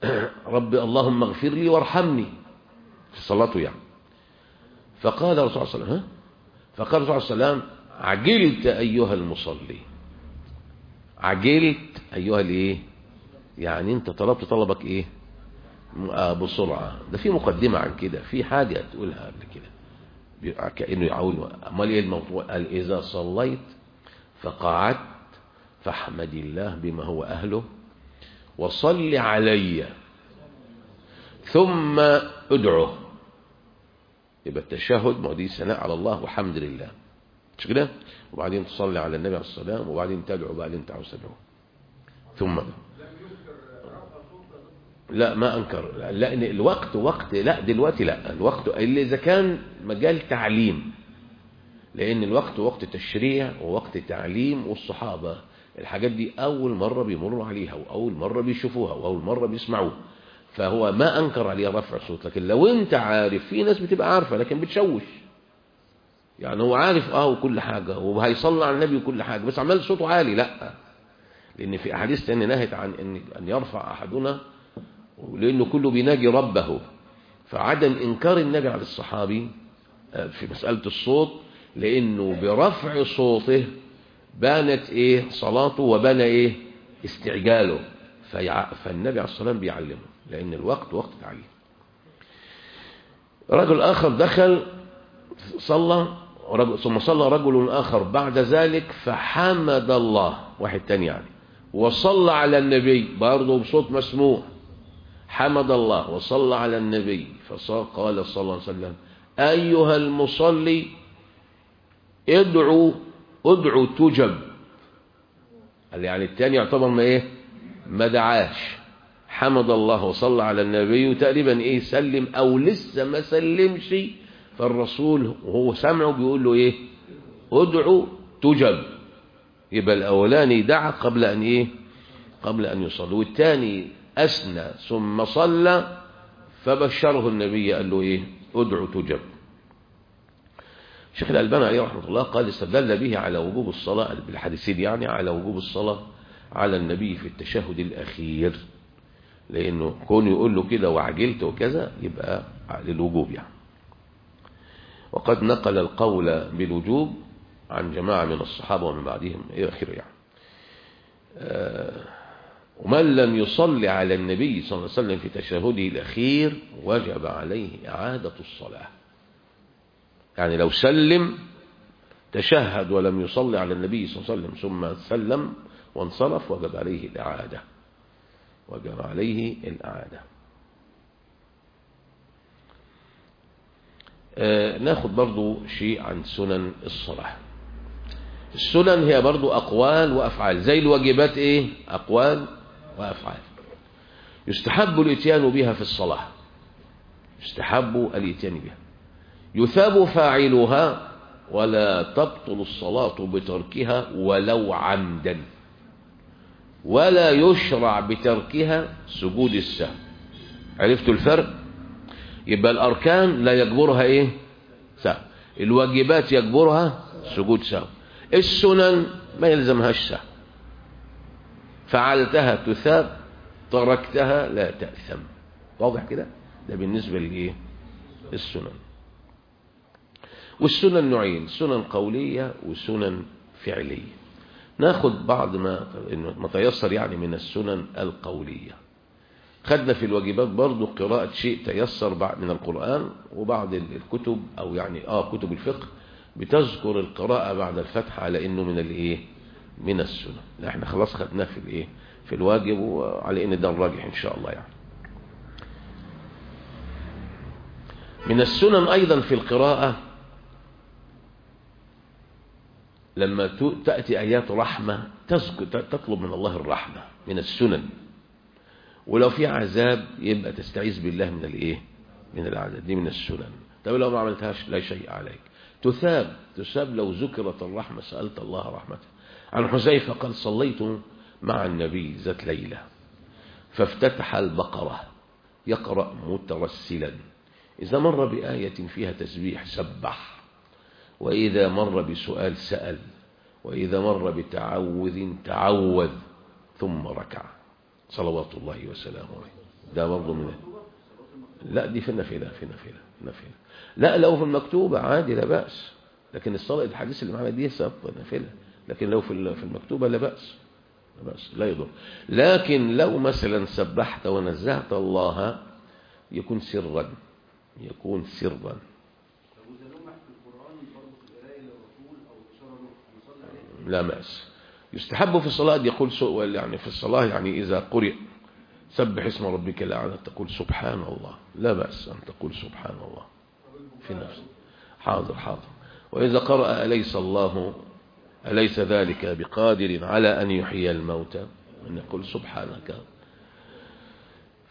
رب اللهم اغفر لي وارحمني. في صلاته يعني. فقال الرسول صلى الله عليه وسلم فقال الرسول صلى الله عليه وسلم عجلت أيها المصلي. عجلت أيها الإيه؟ يعني أنت طلبت طلبك إيه؟ بسرعة. ده في مقدمة عن كده في حاجة تقولها قبل كده. كأنه يعول أمال إيه الموضوع؟ قال إذا صليت فقعدت فاحمد الله بما هو أهله وصل علي. ثم ادعه يبقى التشهد ما دي ثناء على الله وحمد لله. مش كده؟ وبعدين تصلي على النبي عليه الصلاة والسلام وبعدين تدعو وبعدين تعوز تدعو ثم لا ما أنكر. لأن الوقت وقت لا دلوقتي لا. الوقت اللي إذا كان مجال تعليم. لأن الوقت وقت تشريع ووقت تعليم والصحابة. الحاجات دي أول مرة بيمروا عليها وأول مرة بيشوفوها وأول مرة بيسمعوها فهو ما أنكر عليه رفع الصوت لكن لو أنت عارف في ناس بتبقى عارفة لكن بتشوش. يعني هو عارف آه وكل حاجة وهيصلي على النبي وكل حاجة بس عمال صوته عالي لأ. لأن في أحاديث ثانية نهت عن إن أن يرفع أحدنا لأنه كله بيناجي ربه. فعدم انكار النبي على الصحابي في مسألة الصوت لأنه برفع صوته بانت إيه صلاته وبان إيه استعجاله. فالنبي عليه الصلاة والسلام بيعلمه لأن الوقت وقت تعليم رجل آخر دخل صلى رجل ثم صلى رجل آخر بعد ذلك فحمد الله. واحد تاني يعني. وصلى على النبي برضه بصوت مسموع. حمد الله وصلى على النبي. فقال صلى الله عليه وسلم أيها المصلي ادعو ادعو تجب قال يعني التاني يعتبر ما إيه؟ ما دعاش. حمد الله وصلى على النبي وتقريبا إيه؟ سلم أو لسه ما سلمش. فالرسول وهو سمعه بيقول له إيه؟ ادعو تجب يبقى الأولاني دعا قبل أن إيه؟ قبل أن يصلي. والثاني اثنى ثم صلى فبشره النبي قال له إيه؟ ادعو تجب شيخ الألباني عليه رحمة الله قال استدل به على وجوب الصلاة بالحديثين يعني على وجوب الصلاة على النبي في التشهد الأخير. لأنه كون يقول له كده وعجلت وكذا يبقى للوجوب يعني. وقد نقل القول بالوجوب عن جماعة من الصحابة ومن بعدهم إلى آخره يعني. ومن لم يصلي على النبي صلى الله عليه وسلم في تشهده الأخير وجب عليه إعادة الصلاة. يعني لو سلم تشهد ولم يصلي على النبي صلى الله عليه وسلم ثم سلم وانصرف وجب عليه الإعادة. وجب عليه الإعادة. آه ناخد برضو شيء عن سنن الصلاة. السنن هي برضو أقوال وأفعال. زي الواجبات إيه؟ أقوال وأفعال. يستحب الإتيان بها في الصلاة. يستحب الإتيان بها. يثاب فاعلها ولا تبطل الصلاة بتركها ولو عمدا. ولا يشرع بتركها سجود السهو. عرفتوا الفرق؟ يبقى الأركان لا يجبرها إيه؟ سهو. الواجبات يجبرها سجود سهو. السنن ما يلزمهاش سهو. فعلتها تثاب تركتها لا تأثم. واضح كده؟ ده بالنسبة لإيه؟ السنن. والسنن نوعين سنن قولية وسنن فعلية. ناخد بعض ما ما تيسر يعني من السنن القولية. خدنا في الواجبات برضو قراءة شيء تيسر من القرآن وبعض الكتب أو يعني آه كتب الفقه بتذكر القراءة بعد الفتح على إنه من الإيه من السنن. لا إحنا خلاص خدناه في الإيه في الواجب وعلى إن ده الراجح إن شاء الله يعني. من السنن أيضا في القراءة لما تأتي آيات رحمة تطلب من الله الرحمة من السنن. ولو في عذاب يبقى تستعيذ بالله من الإيه؟ من العذاب دي من السنن. طب لو ما عملتهاش لا شيء عليك. تثاب تثاب لو ذكرت الرحمة سألت الله رحمته. عن حذيفة قال صليت مع النبي ذات ليلة فافتتح البقرة يقرأ مترسلا. إذا مر بآية فيها تسبيح سبح. وإذا مر بسؤال سأل وإذا مر بتعوذ تعوذ ثم ركع. صلوات الله وسلامه عليه. ده برضه من لا دي في النافلة في النافلة النافلة. لا لو في المكتوبة عادي لا بأس. لكن الصلاة الحديث اللي معنا دي سبب نافلة لكن لو في في المكتوبة لا بأس لا بأس لا يضر. لكن لو مثلا سبحت ونزهت الله يكون سرا يكون سرا. لا بأس. يستحب في الصلاة يقول يعني في الصلاة يعني إذا قرئ سبح اسم ربك الأعلى تقول سبحان الله. لا بأس أن تقول سبحان الله. في نفسك حاضر حاضر. وإذا قرأ أليس الله أليس ذلك بقادر على أن يحيي الموتى؟ أن يقول سبحانك.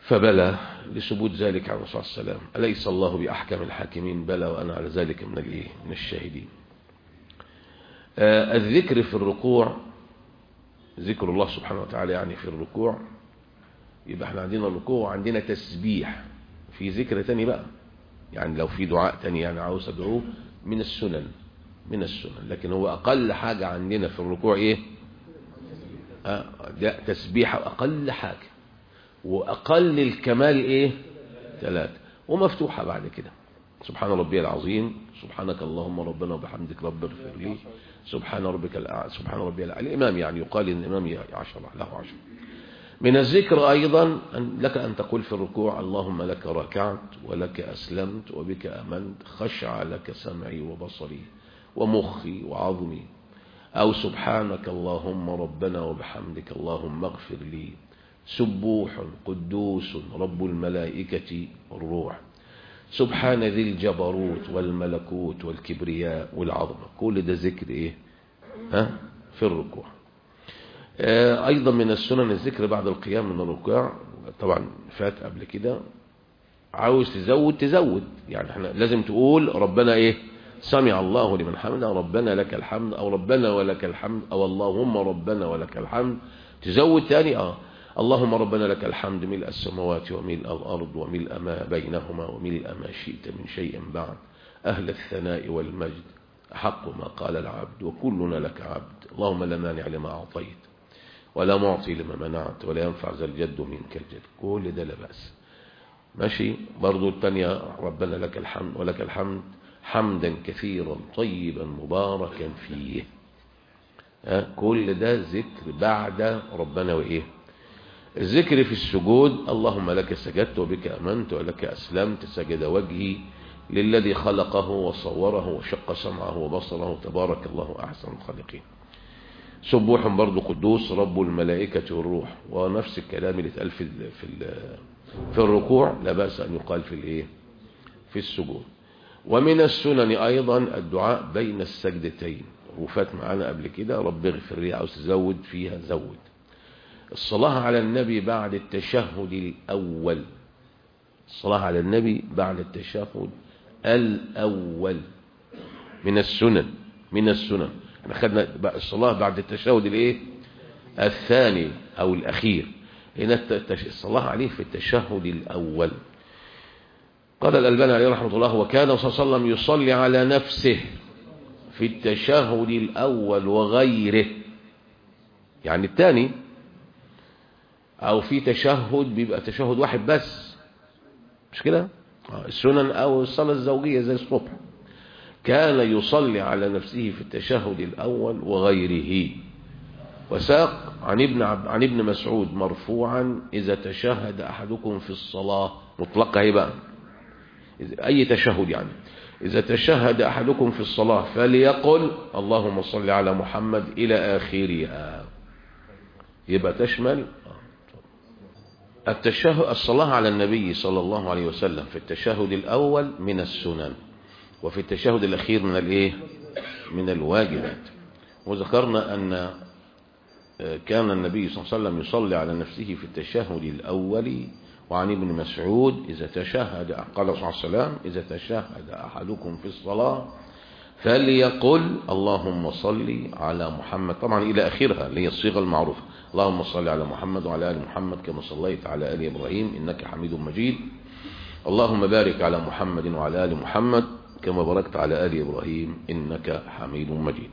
فبلى لثبوت ذلك عن الرسول صلى الله عليه وسلم. أليس الله بأحكم الحاكمين؟ بلى وأنا على ذلك من من الشاهدين. الذكر في الركوع ذكر الله سبحانه وتعالى يعني في الركوع. يبقى إحنا عندنا الركوع وعندنا تسبيح. في ذكر تاني بقى. يعني لو في دعاء تاني يعني عاوز أدعوه من السنن من السنن. لكن هو أقل حاجة عندنا في الركوع إيه؟ آه ده تسبيح أقل حاجة. وأقل الكمال إيه؟ ثلاثة. ومفتوحة بعد كده. سبحان ربي العظيم. سبحانك اللهم ربنا وبحمدك رب اغفر لي. سبحان ربك الأعلى سبحان ربي الأعلى الإمام يعني يقال إن الإمام عشرة له عشرة من الذكر أيضا أن لك أن تقول في الركوع اللهم لك ركعت ولك أسلمت وبك أمنت خشع لك سمعي وبصري ومخي وعظمي. أو سبحانك اللهم ربنا وبحمدك اللهم اغفر لي. سبوح قدوس رب الملائكة والروح. سبحان ذي الجبروت والملكوت والكبرياء والعظمة كل ده ذكر إيه؟ ها؟ في الركوع. آه أيضا من السنن الذكر بعد القيام من الركوع. طبعا فات قبل كده. عاوز تزود تزود. يعني إحنا لازم تقول ربنا إيه؟ سمع الله لمن حمده. ربنا لك الحمد أو ربنا ولك الحمد أو اللهم ربنا ولك الحمد. تزود تاني؟ آه. اللهم ربنا لك الحمد ملء السماوات وملء الأرض وملء ما بينهما وملء ما شئت من شيء بعد. أهل الثناء والمجد أحق ما قال العبد وكلنا لك عبد. اللهم لا مانع لما أعطيت ولا معطي لما منعت ولا ينفع ذا الجد منك الجد. كل ده لا بأس. ماشي؟ برضو الثانية ربنا لك الحمد ولك الحمد حمدا كثيرا طيبا مباركا فيه. كل ده ذكر بعد ربنا وإيه؟ الذكر في السجود اللهم لك سجدت وبك أمنت ولك أسلمت سجد وجهي للذي خلقه وصوره وشق سمعه وبصره تبارك الله أحسن الخالقين. سبوح برضو قدوس رب الملائكة والروح ونفس الكلام اللي اتقال في في في الركوع لا بأس أن يقال في الإيه؟ في السجود. ومن السنن أيضا الدعاء بين السجدتين. وفات معانا قبل كده رب اغفر لي عاوز تزود فيها زود. الصلاة على النبي بعد التشهد الأول. الصلاة على النبي بعد التشهد الأول. من السنن من السنن. إحنا خدنا الصلاة بعد التشهد الإيه؟ الثاني أو الأخير. هنا الصلاة عليه في التشهد الأول. قال الألباني عليه رحمة الله وكان صلى الله عليه وسلم يصلي على نفسه في التشهد الأول وغيره. يعني الثاني أو في تشهد بيبقى تشهد واحد بس. مش كده؟ السنن أو الصلاة الزوجية زي الصبح. كان يصلي على نفسه في التشهد الأول وغيره. وساق عن ابن, عن ابن مسعود مرفوعا إذا تشهد أحدكم في الصلاة. مطلقة هي بقى؟ أي تشهد يعني. إذا تشهد أحدكم في الصلاة فليقل اللهم صل على محمد إلى آخرها. يبقى تشمل التشهد الصلاة على النبي صلى الله عليه وسلم في التشهد الأول من السنن وفي التشهد الأخير من الإيه؟ من الواجبات. وذكرنا أن كان النبي صلى الله عليه وسلم يصلي على نفسه في التشهد الأول وعن ابن مسعود إذا تشهد قال صلى الله عليه وسلم إذا تشهد أحدكم في الصلاة فليقل اللهم صل على محمد. طبعا إلى آخرها اللي هي الصيغة المعروفة. اللهم صل على محمد وعلى آل محمد كما صليت على آل إبراهيم إنك حميد مجيد. اللهم بارك على محمد وعلى آل محمد كما باركت على آل إبراهيم إنك حميد مجيد.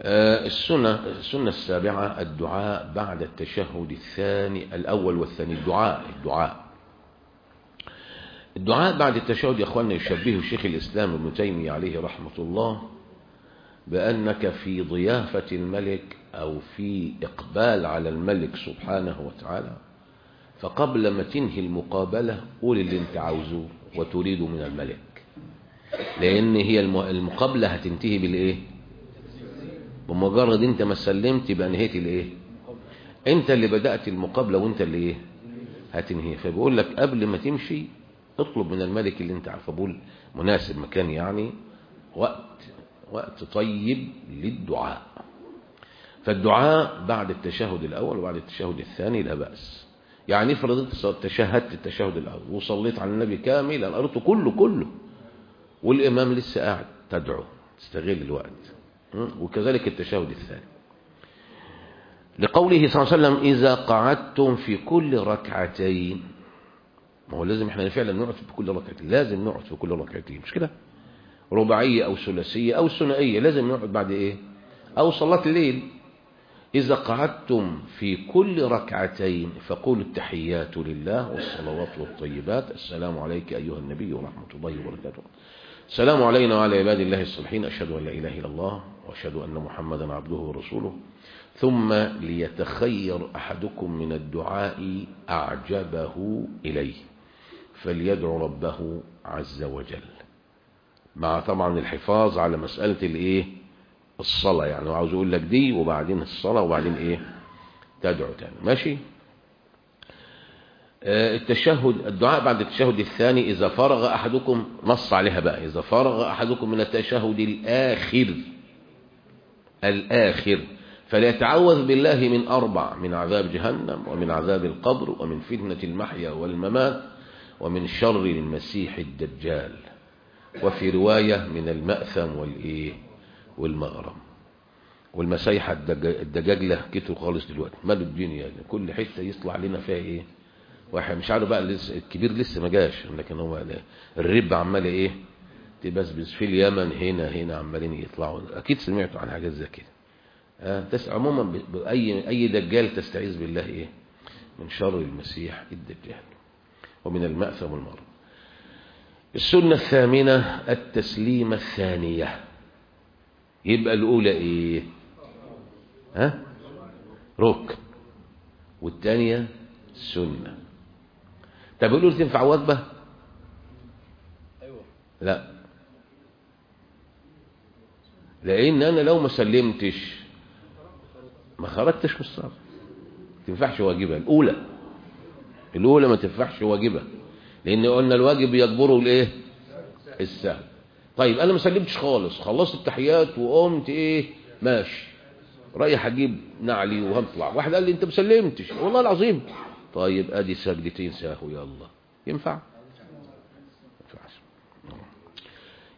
السنة السنة السابعة الدعاء بعد التشهد الثاني الأول والثاني الدعاء الدعاء. الدعاء بعد التشهد يا أخواننا يشبهه شيخ الإسلام ابن تيمية عليه رحمة الله بأنك في ضيافة الملك أو في إقبال على الملك سبحانه وتعالى فقبل ما تنهي المقابلة قول اللي أنت عاوزه وتريده من الملك. لأن هي المقابلة هتنتهي بالإيه؟ بمجرد أنت ما سلمت يبقى نهيت الإيه؟ أنت اللي بدأت المقابلة وأنت اللي إيه؟ هتنهي فبيقول لك قبل ما تمشي اطلب من الملك اللي أنت عارفه. بقول مناسب مكان يعني وقت وقت طيب للدعاء. فالدعاء بعد التشهد الأول وبعد التشهد الثاني لا بأس. يعني افرض انت تشهدت التشهد الأول وصليت على النبي كاملا قريته كله كله والإمام لسه قاعد تدعو تستغل الوقت. وكذلك التشهد الثاني. لقوله صلى الله عليه وسلم إذا قعدتم في كل ركعتين ما هو لازم إحنا فعلا نقعد في كل ركعتين لازم نقعد في كل ركعتين مش كده؟ رباعية أو ثلاثية أو ثنائية لازم نقعد بعد إيه؟ أو صلاة الليل. إذا قعدتم في كل ركعتين فقولوا التحيات لله والصلوات والطيبات. السلام عليك أيها النبي ورحمة الله وبركاته. السلام علينا وعلى عباد الله الصالحين. أشهد أن لا إله إلا الله وأشهد أن محمدا عبده ورسوله. ثم ليتخير أحدكم من الدعاء أعجبه إليه. فليدعو ربه عز وجل. مع طبعا الحفاظ على مسألة الإيه؟ الصلاة يعني عاوز أقول لك دي وبعدين الصلاة وبعدين إيه؟ تدعو تاني. ماشي؟ التشهد الدعاء بعد التشهد الثاني إذا فرغ أحدكم نص عليها بقى إذا فرغ أحدكم من التشهد الآخر الآخر فليتعوذ بالله من أربع من عذاب جهنم ومن عذاب القبر ومن فتنة المحيا والممات ومن شر المسيح الدجال. وفي رواية من المأثم والإيه؟ والمغرم. والمسايحة الدجاج له كتر خالص دلوقتي. ماله الدنيا يعني كل حتة يطلع لنا فيها إيه؟ واحد مش عارف بقى لسه الكبير لسه ما جاش. لكن هو الرب عمال إيه؟ تبسبس في اليمن هنا هنا عمالين يطلعوا. أكيد سمعتوا عن حاجات زي كده. آه تس عموما باي أي دجال تستعيذ بالله إيه؟ من شر المسيح الدجال. ومن المأثم والمرض السنة الثامنة التسليمة الثانية. يبقى الأولى إيه؟ ها؟ ركن والثانية سنة. طب يقولوا تنفع وجبة؟ أيوه. لا. لأن أنا لو ما سلمتش ما خرجتش من الصلاة. ما تنفعش واجبة. الأولى. الأولى ما تنفعش واجبة. لأن قلنا الواجب يجبره الإيه؟ السهل طيب أنا ما سلمتش خالص. خلصت التحيات وقمت إيه؟ ماشي. رايح أجيب نعلي وهطلع واحد قال لي أنت ما سلمتش. والله العظيم. طيب أدي سجدتين ساهو يلا. ينفع؟ ما ينفعش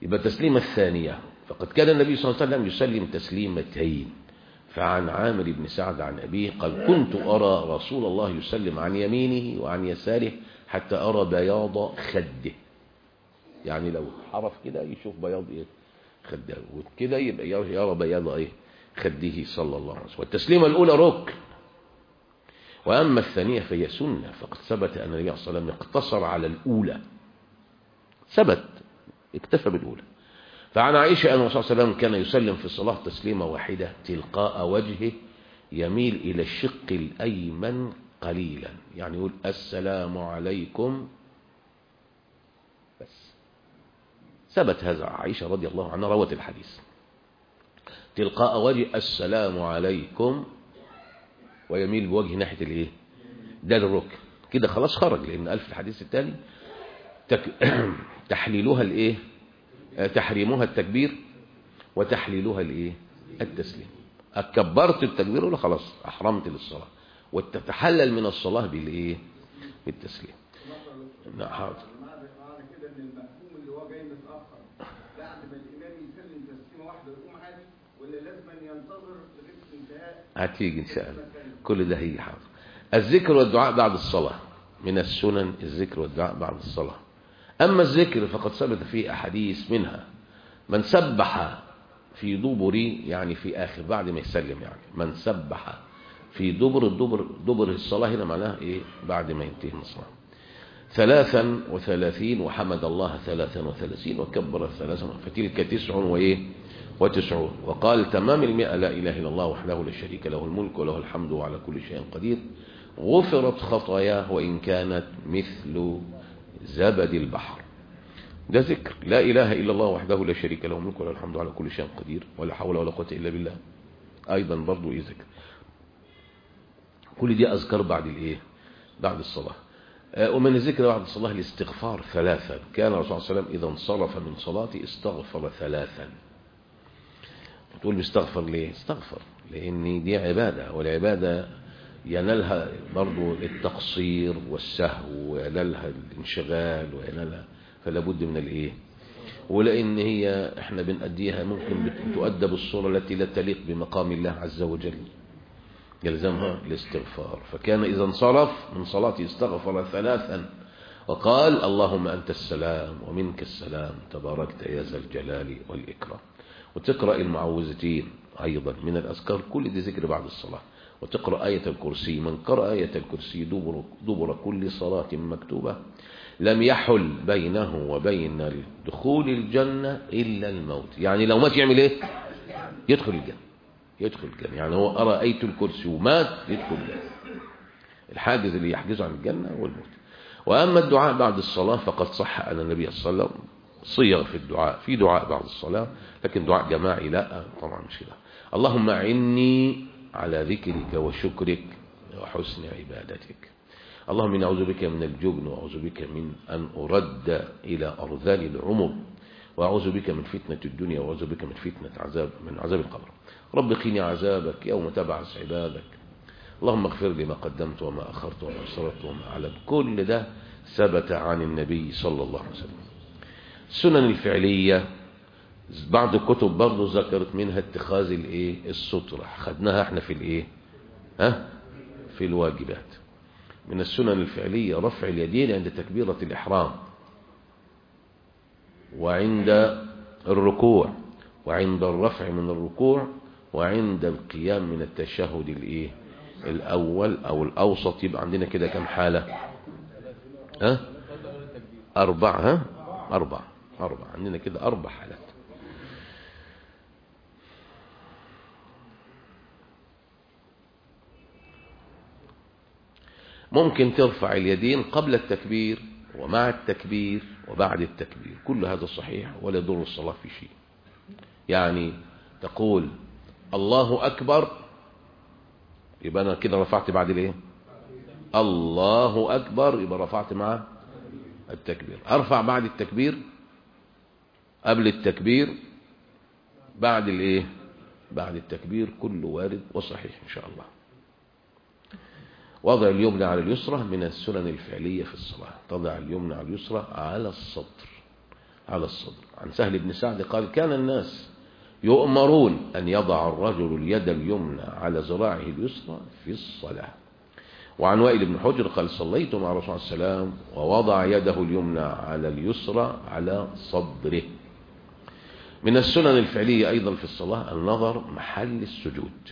يبقى التسليمة الثانية. فقد كان النبي صلى الله عليه وسلم يسلم تسليمتين. فعن عامر بن سعد عن أبيه قال كنت أرى رسول الله يسلم عن يمينه وعن يساره حتى أرى بياض خده. يعني لو حرف كده يشوف بياض إيه؟ خده. وكده يبقى يرى بياض إيه؟ خده صلى الله عليه وسلم. والتسليمة الأولى ركن. وأما الثانية فهي سنة. فقد ثبت أن النبي صلى الله عليه وسلم اقتصر على الأولى. ثبت. اكتفى بالأولى. فعن عائشة أن الرسول صلى الله عليه وسلم كان يسلم في الصلاة تسليمة واحدة تلقاء وجهه يميل إلى الشق الأيمن قليلا. يعني يقول السلام عليكم بس ثبت هذا عائشة رضي الله عنها روت الحديث. تلقاء وجه السلام عليكم ويميل بوجه ناحية الإيه؟ ده الركن كده خلاص خرج لأن ألف الحديث الثاني تك... تحليلها الإيه؟ تحريمها التكبير وتحليلها الإيه؟ التسليم. أكبرت التكبير ولا خلاص؟ أحرمت للصلاة. وتتحلل من الصلاة بالإيه؟ بالتسليم. نعم حاضر معنى كده ان المفهوم اللي هو جاي متاخر بعد ما الامام يسلم تسليمه واحدة ويقوم عادي ولا لازم أن ينتظر لغايه انتهاء هتيجي إن شاء الله. كل ده هي حاضر. الذكر والدعاء بعد الصلاة. من السنن الذكر والدعاء بعد الصلاة. أما الذكر فقد ثبت فيه أحاديث منها. من سبح في دبري يعني في آخر بعد ما يسلم يعني. من سبح في دبر الدبر دبر الصلاة هنا معناها إيه؟ بعد ما ينتهي من الصلاة. ثلاثا وثلاثين وحمد الله ثلاثا وثلاثين وكبر ثلاثا فتلك تسع وإيه؟ وتسعون. وقال تمام المئة لا إله إلا الله وحده لا شريك له الملك وله الحمد وعلى كل شيء قدير. غفرت خطاياه وإن كانت مثل زبد البحر. ده ذكر. لا إله إلا الله وحده لا شريك له الملك وله الحمد على كل شيء قدير. ولا حول ولا قوة إلا بالله. أيضا برضو إيه ذكر. كل دي أذكار بعد الإيه؟ بعد الصلاة. ومن الذكر بعد الصلاة الاستغفار ثلاثا. كان الرسول صلى الله عليه وسلم إذا انصرف من صلاته استغفر ثلاثا. تقول بيستغفر ليه؟ استغفر لأن دي عبادة والعبادة ينالها برضو التقصير والسهو وينالها الانشغال وينالها فلا بد من الإيه؟ ولأن هي إحنا بنأديها ممكن تؤدى بالصورة التي لا تليق بمقام الله عز وجل. يلزمها الاستغفار. فكان إذا انصرف من صلاته استغفر ثلاثا وقال اللهم أنت السلام ومنك السلام تباركت يا ذا الجلال والإكرام. وتقرأ المعوذتين أيضا من الأذكار كل دي ذكر بعد الصلاة. وتقرأ آية الكرسي من قرأ آية الكرسي دبر, دبر كل صلاة مكتوبة. لم يحل بينه وبين دخول الجنة إلا الموت. يعني لو مات يعمل إيه؟ يدخل الجنة يدخل الجنة. يعني هو قرأ آية الكرسي ومات يدخل الجنة. الحاجز اللي يحجزه عن الجنة هو الموت. وأما الدعاء بعد الصلاة فقد صح أن النبي صلى الله عليه وسلم صيغ في الدعاء في دعاء بعد الصلاة لكن دعاء جماعي لا طبعا مش كده. اللهم عني على ذكرك وشكرك وحسن عبادتك. اللهم إني أعوذ بك من الجبن وأعوذ بك من أن أرد إلى أرذال العمر وأعوذ بك من فتنة الدنيا وأعوذ بك من فتنة عذاب من عذاب القبر. رب قيني عذابك يوم تبعث عبادك. اللهم اغفر لي ما قدمت وما أخرت وما أسررت وما أعلنت كل ده ثبت عن النبي صلى الله عليه وسلم. السنن الفعلية. بعض الكتب برضه ذكرت منها اتخاذ الايه؟ السترة خدناها إحنا في الايه؟ ها؟ في الواجبات. من السنن الفعلية رفع اليدين عند تكبيرة الإحرام وعند الركوع وعند الرفع من الركوع وعند القيام من التشهد الايه؟ الأول أو الأوسط. يبقى عندنا كده كم حالة؟ ها؟ أربعة ها؟ أربعة. أربعة عندنا كده أربع حالات. ممكن ترفع اليدين قبل التكبير ومع التكبير وبعد التكبير. كل هذا صحيح ولا يضر الصلاة في شيء. يعني تقول الله أكبر يبقى أنا كده رفعت بعد الإيه؟ الله أكبر يبقى رفعت مع التكبير. أرفع بعد التكبير قبل التكبير بعد الايه؟ بعد التكبير كله وارد وصحيح إن شاء الله. وضع اليمنى على اليسرى من السنن الفعلية في الصلاة. تضع اليمنى على اليسرى على الصدر على الصدر. عن سهل بن سعد قال كان الناس يؤمرون أن يضع الرجل اليد اليمنى على ذراعه اليسرى في الصلاة. وعن وائل بن حجر قال صليت مع رسول الله ووضع يده اليمنى على اليسرى على صدره. من السنن الفعلية أيضا في الصلاة النظر محل السجود.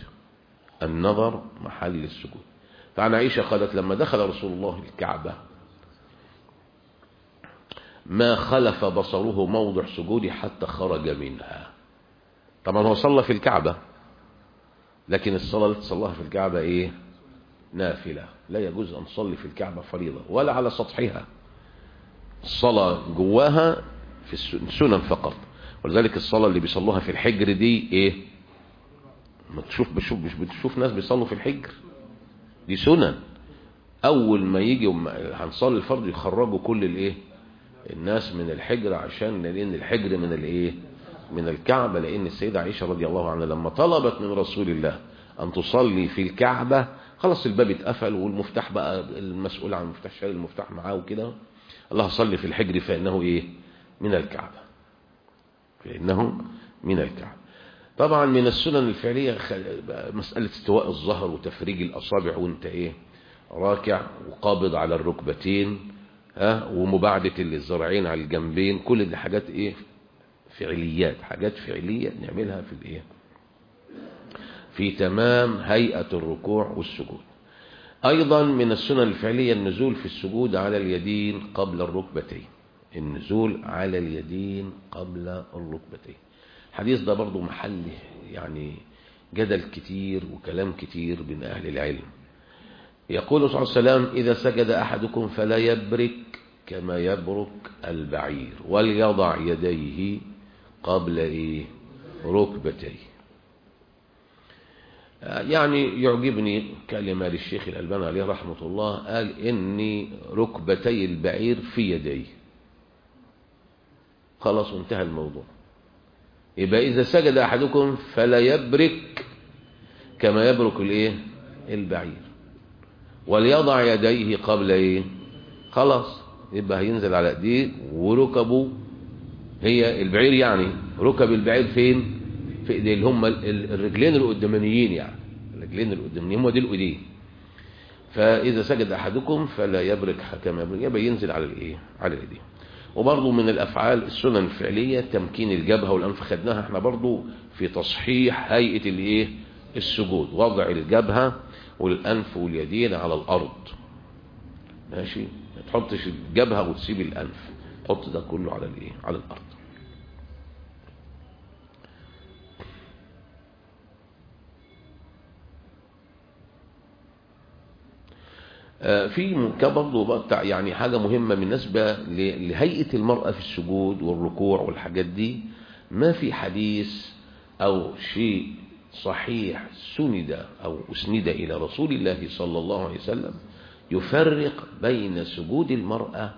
النظر محل السجود. فعن عائشة قالت لما دخل رسول الله الكعبة ما خلف بصره موضع سجوده حتى خرج منها. طبعا هو صلى في الكعبة لكن الصلاة التي صلاها في الكعبة إيه؟ نافلة. لا يجوز أن تصلي في الكعبة فريضة ولا على سطحها. الصلاة جواها في السنن فقط. ولذلك الصلاة اللي بيصلوها في الحجر دي إيه؟ ما تشوف بشوف مش بتشوف ناس بيصلوا في الحجر. دي سنن. أول ما يجي هنصلي الفرض يخرجوا كل الإيه؟ الناس من الحجر عشان لأن الحجر من الإيه؟ من الكعبة لأن السيدة عائشة رضي الله عنها لما طلبت من رسول الله أن تصلي في الكعبة خلاص الباب اتقفل والمفتاح بقى المسؤول عن المفتاح شال المفتاح معاه وكده. الله صلي في الحجر فإنه إيه؟ من الكعبة. فانه من الكعبة طبعا من السنن الفعلية مسألة استواء الظهر وتفريج الأصابع وأنت إيه؟ راكع وقابض على الركبتين ها؟ ومباعدة الذراعين على الجنبين. كل دي حاجات إيه؟ فعليات حاجات فعلية نعملها في الإيه؟ في تمام هيئة الركوع والسجود. أيضا من السنن الفعلية النزول في السجود على اليدين قبل الركبتين. النزول على اليدين قبل الركبتين. الحديث ده برضو محل يعني جدل كتير وكلام كتير بين أهل العلم. يقول صلى الله عليه وسلم إذا سجد أحدكم فلا يبرك كما يبرك البعير وليضع يديه قبل إيه؟ ركبتيه. يعني يعجبني كلمة للشيخ الألباني عليه رحمة الله قال إني ركبتي البعير في يديه. خلاص انتهى الموضوع. يبقى إذا سجد أحدكم فلا يبرك كما يبرك الإيه؟ البعير. وليضع يديه قبل إيه؟ خلاص يبقى هينزل على إيديه وركبه. هي البعير يعني ركب البعير فين؟ في إيديه اللي هم الرجلين القدامانيين يعني. الرجلين القدامانيين هم دي الإيدين. فإذا سجد أحدكم فلا يبرك كما يبرك. يبقى ينزل على الإيه؟ على الإيدين. وبرضه من الأفعال السنن الفعلية تمكين الجبهة والأنف. خدناها إحنا برضه في تصحيح هيئة الايه السجود. وضع الجبهة والأنف واليدين على الأرض. ماشي؟ ما تحطش الجبهة وتسيب الأنف. حط ده كله على الايه؟ على الأرض. في برضه يعني حاجة مهمة بالنسبة لهيئة المرأة في السجود والركوع والحاجات دي. ما في حديث أو شيء صحيح سند أو أسند إلى رسول الله صلى الله عليه وسلم يفرق بين سجود المرأة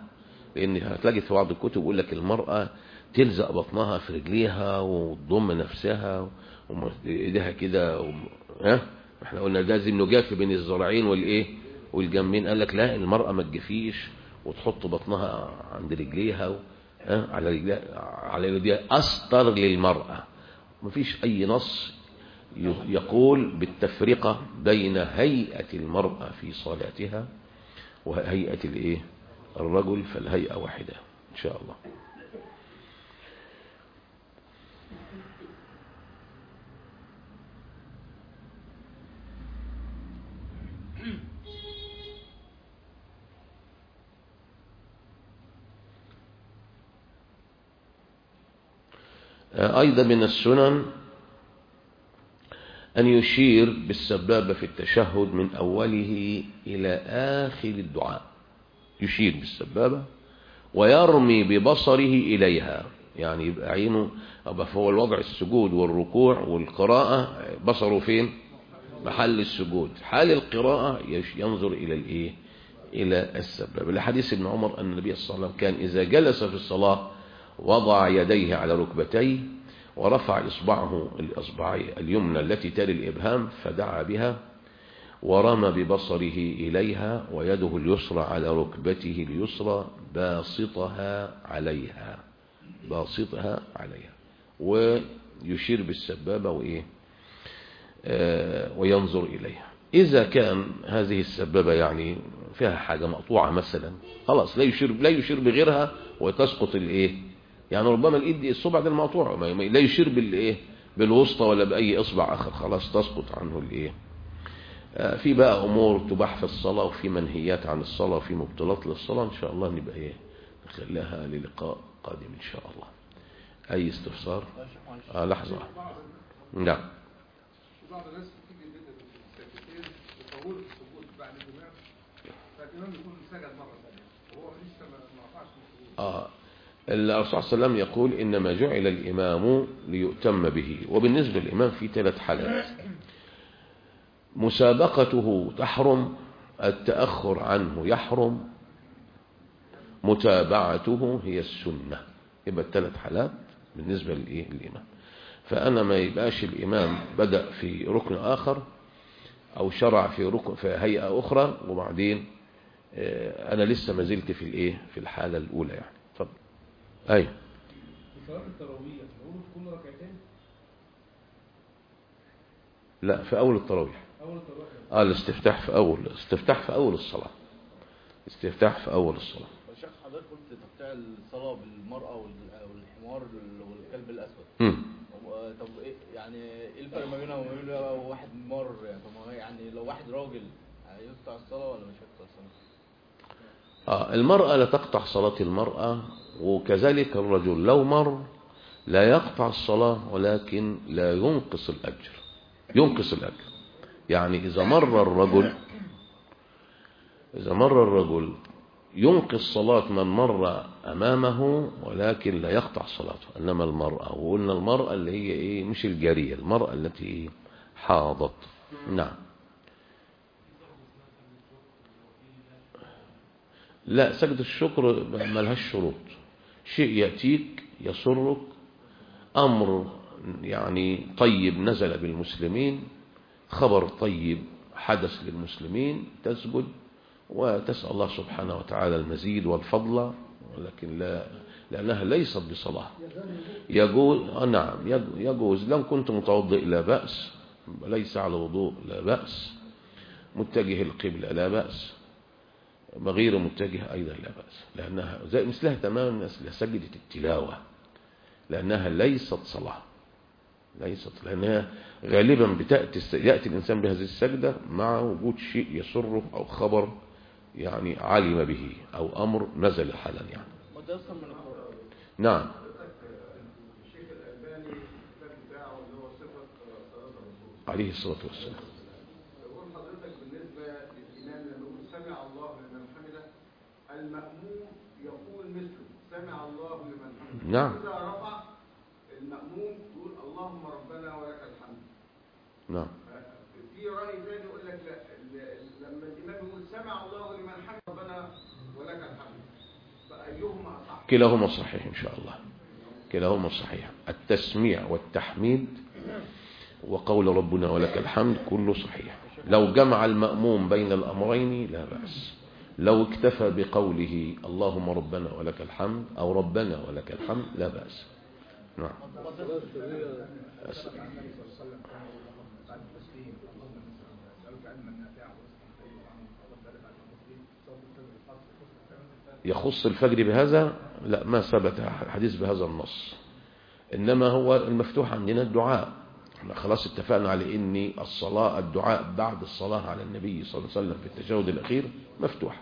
لأن هتلاقي في بعض الكتب يقول لك المرأة تلزق بطنها في رجليها وتضم نفسها وإيديها كده ها؟ إحنا قلنا لازم نجاف بين الذراعين والإيه؟ والجنبين قال لك لا المرأة ما تجفيش وتحط بطنها عند رجليها و... على رجليها على رجليها. أستر للمرأة. مفيش أي نص يقول بالتفرقة بين هيئة المرأة في صلاتها وهيئة الإيه؟ الرجل فالهيئة واحدة إن شاء الله. أيضا من السنن أن يشير بالسبابة في التشهد من أوله إلى آخر الدعاء. يشير بالسبابة ويرمي ببصره إليها. يعني يبقى عينه فهو الوضع السجود والركوع والقراءة. بصره فين؟ محل السجود. حال القراءة ينظر إلى الإيه؟ إلى السبابة لحديث ابن عمر أن النبي صلى الله عليه وسلم كان إذا جلس في الصلاة وضع يديه على ركبتيه ورفع إصبعه الإصبع اليمنى التي تلي الإبهام فدعا بها ورمى ببصره إليها ويده اليسرى على ركبته اليسرى باسطها عليها باسطها عليها ويشير بالسبابة وإيه؟ آه وينظر إليها. إذا كان هذه السبابة يعني فيها حاجة مقطوعة مثلا خلاص لا يشير لا يشير بغيرها وتسقط الإيه؟ يعني ربما الإيد الصبع ده المقطوع لا يشير بالإيه بالوسطى ولا بأي إصبع آخر خلاص تسقط عنه الإيه في بقى أمور تباح في الصلاة وفي منهيات عن الصلاة وفي مبطلات للصلاة إن شاء الله نبقى إيه؟ نخليها للقاء قادم إن شاء الله. أي استفسار؟ آه لحظة. نعم. بعض الناس بتيجي السجود بعد الإمام فالإمام يكون سجد مرة ثانية وهو لسه ما رفعش آه. الرسول صلى الله عليه وسلم يقول إنما جعل الإمام ليؤتم به. وبالنسبة للإمام في ثلاث حالات. مسابقته تحرم التأخر عنه يحرم متابعته هي السنة. يبقى الثلاث حالات بالنسبة للإيه للإمام. فأنا ما يبقاش الإمام بدأ في ركن آخر أو شرع في ركن في هيئة أخرى وبعدين آه، أنا لسه ما زلت في الإيه؟ في الحالة الأولى يعني. في صلاة التراويح المفروض تكون ركعتين؟ لا في أول التراويح. أول التراويح. آه الاستفتاح في أول استفتاح في أول الصلاة. استفتاح في أول الصلاة. شيخ حضرتك قلت تقطيع الصلاة بالمرأة وال- والحمار والكلب الأسود. مم. هو- طب إيه يعني إيه الفرق ما بينها وما بين واحد مار يعني طب يعني لو واحد راجل هيقطع الصلاة ولا مش هيقطع الصلاة؟ آه المرأة لا تقطع صلاة المرأة وكذلك الرجل لو مر لا يقطع الصلاة ولكن لا ينقص الأجر. ينقص الأجر. يعني إذا مر الرجل إذا مر الرجل ينقص صلاة من مر أمامه ولكن لا يقطع صلاته. إنما المرأة وقلنا المرأة اللي هي إيه؟ مش الجارية المرأة التي حاضت. نعم. لا سجدة الشكر ما لهاش شروط. شيء يأتيك يسرك أمر يعني طيب نزل بالمسلمين خبر طيب حدث للمسلمين تسجد وتسأل الله سبحانه وتعالى المزيد والفضل ولكن لا لأنها ليست بصلاة. يجوز آه نعم يج- يجوز لو كنت متوضئ لا بأس ليس على وضوء لا بأس متجه القبلة لا بأس. غير متجه أيضا لا بأس لأنها زي مثلها تماما مثل سجدة التلاوة لأنها ليست صلاة ليست لأنها غالبا بتأتي الس- يأتي الإنسان بهذه السجدة مع وجود شيء يسره أو خبر يعني علم به أو أمر نزل حالا يعني. نعم. عليه الصلاة والسلام يقول حضرتك بالنسبة للإمام لما يقول سمع الله لمن حمده المأموم يقول مثله. سمع الله لمن حمده. نعم. إذا رفع المأموم يقول اللهم ربنا ولك الحمد. نعم. في رأي ثاني يقول لك لا لما الإمام يقول سمع الله لمن حمد ربنا ولك الحمد. فأيهما أصح؟ كلاهما صحيح إن شاء الله. كلاهما صحيح. التسميع والتحميد وقول ربنا ولك الحمد كله صحيح. لو جمع المأموم بين الأمرين لا بأس. لو اكتفى بقوله اللهم ربنا ولك الحمد أو ربنا ولك الحمد لا بأس. نعم. يخص الفجر بهذا؟ لا ما ثبت حديث بهذا النص. إنما هو المفتوح عندنا الدعاء. إحنا خلاص اتفقنا على ان الصلاة الدعاء بعد الصلاة على النبي صلى الله عليه وسلم في التشهد الأخير مفتوح.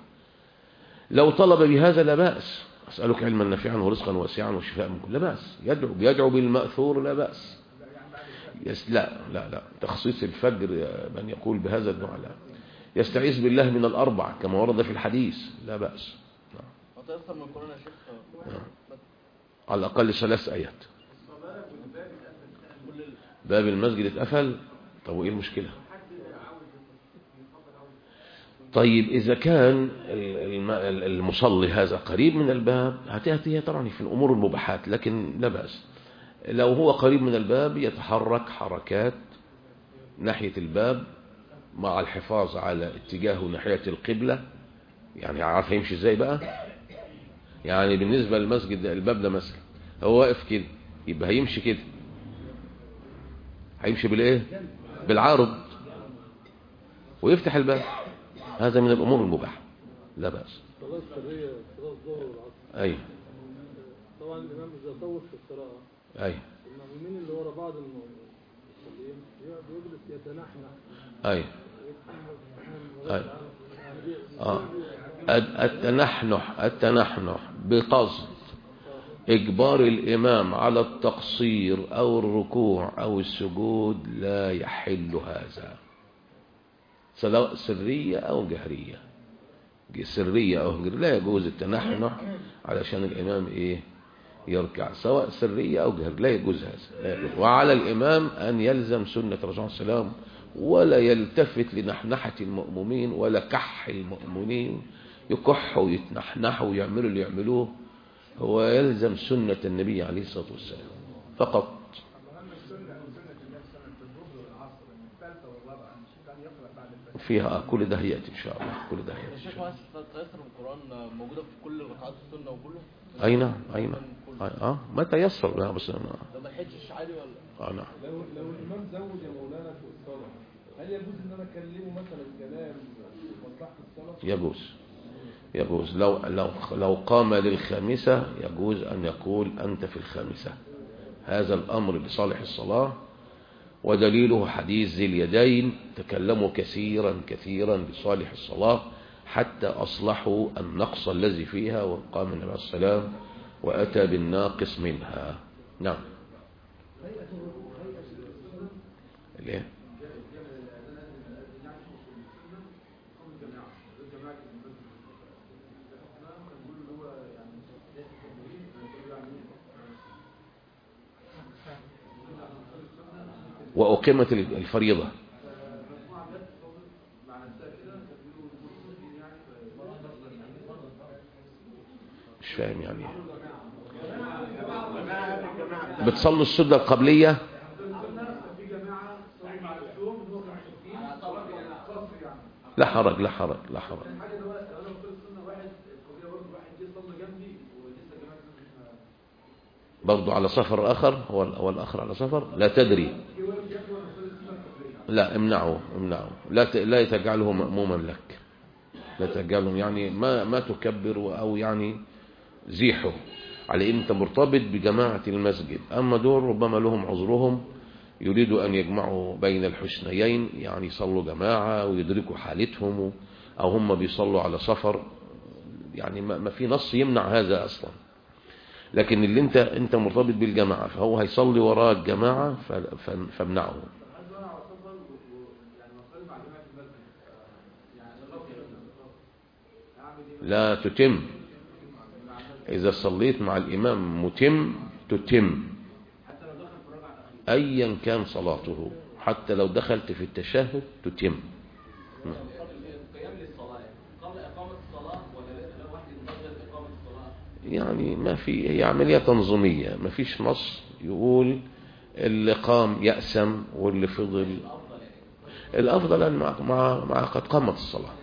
لو طلب بهذا لا بأس. أسألك علما نافعا ورزقا واسعا وشفاء من كل لا بأس. يدعو يدعو بالمأثور لا بأس. يس لا لا لا. تخصيص الفجر من يقول بهذا الدعاء لا. يستعيذ بالله من الأربع كما ورد في الحديث. لا بأس. نعم. شيخ على الأقل ثلاث آيات. باب المسجد اتقفل؟ طب وإيه المشكلة؟ طيب إذا كان الم- المصلي هذا قريب من الباب هتأتي هي طبعا في الأمور المباحات لكن لا بأس. لو هو قريب من الباب يتحرك حركات ناحية الباب مع الحفاظ على اتجاهه ناحية القبلة. يعني عارف يمشي إزاي بقى؟ يعني بالنسبة للمسجد الباب ده مثلا هو واقف كده يبقى هيمشي كده. هيمشي بالإيه؟ بالعارض ويفتح الباب. هذا من الأمور المباحة. لا بأس. صلاة سرية صلاة الظهر والعصر أي. طبعا الإمام إذا طول في القراءة أي. المأمومين اللي ورا بعض المصلين يقعد يجلس يتنحنح. أي. ويتحمل أي. آه. الت- التنحنح التنحنح بقصد. إجبار الإمام على التقصير أو الركوع أو السجود لا يحل هذا. سواء سرية أو جهرية. سرية أو جهرية لا يجوز التنحنح علشان الإمام إيه؟ يركع. سواء سرية أو جهرية لا يجوز هذا. وعلى الإمام أن يلزم سنة صلى الله وسلم ولا يلتفت لنحنحة المؤمنين ولا كح المؤمنين. يكحوا ويتنحنحوا ويعملوا اللي يعملوه. هو يلزم سنة النبي عليه الصلاة والسلام فقط. أهم السنة سنة النبي صلى الله عليه وسلم في الظهر والعصر من الثالثة والرابعة كان يقرأ بعد الفجر فيها كل ده إن شاء الله كل ده إن الشيخ شاء الله. واسف تيسر القرآن موجودة في كل ركعات السنة وكله؟ أي نعم أي نعم آه ما تيسر لا بس ده ما يحجش عادي ولا؟ آه نعم. لو لو الإمام زود يا مولانا في الصلاة هل يجوز إن أنا أكلمه مثلا كلام مصلحة الصلاة؟ يجوز. يجوز. لو لو لو قام للخامسة يجوز أن يقول أنت في الخامسة. هذا الأمر لصالح الصلاة ودليله حديث ذي اليدين تكلموا كثيرا كثيرا لصالح الصلاة حتى أصلحوا النقص الذي فيها وقام النبي عليه السلام وأتى بالناقص منها. نعم. ليه؟ وأقيمت الفريضة. مش فاهم يعني. بتصلوا السنة القبلية؟ لا حرج لا حرج لا حرج. برضو على سفر آخر هو الآخر على سفر؟ لا تدري. لا امنعه امنعه. لا لا تجعله مأموما لك. لا تجعله يعني ما ما تكبر أو يعني زيحه. على أنت مرتبط بجماعة المسجد. أما دول ربما لهم عذرهم يريدوا أن يجمعوا بين الحسنيين يعني يصلوا جماعة ويدركوا حالتهم أو هم بيصلوا على سفر. يعني ما في نص يمنع هذا أصلا. لكن اللي أنت أنت مرتبط بالجماعة فهو هيصلي وراء الجماعة فامنعه. لا تتم. إذا صليت مع الإمام متم تتم. أيا كان صلاته. حتى لو دخلت في التشهد تتم. يعني ما في هي عملية تنظيمية. ما فيش نص يقول اللي قام يأسم واللي فضل. الأفضل أن مع, مع, مع قد قامت الصلاة.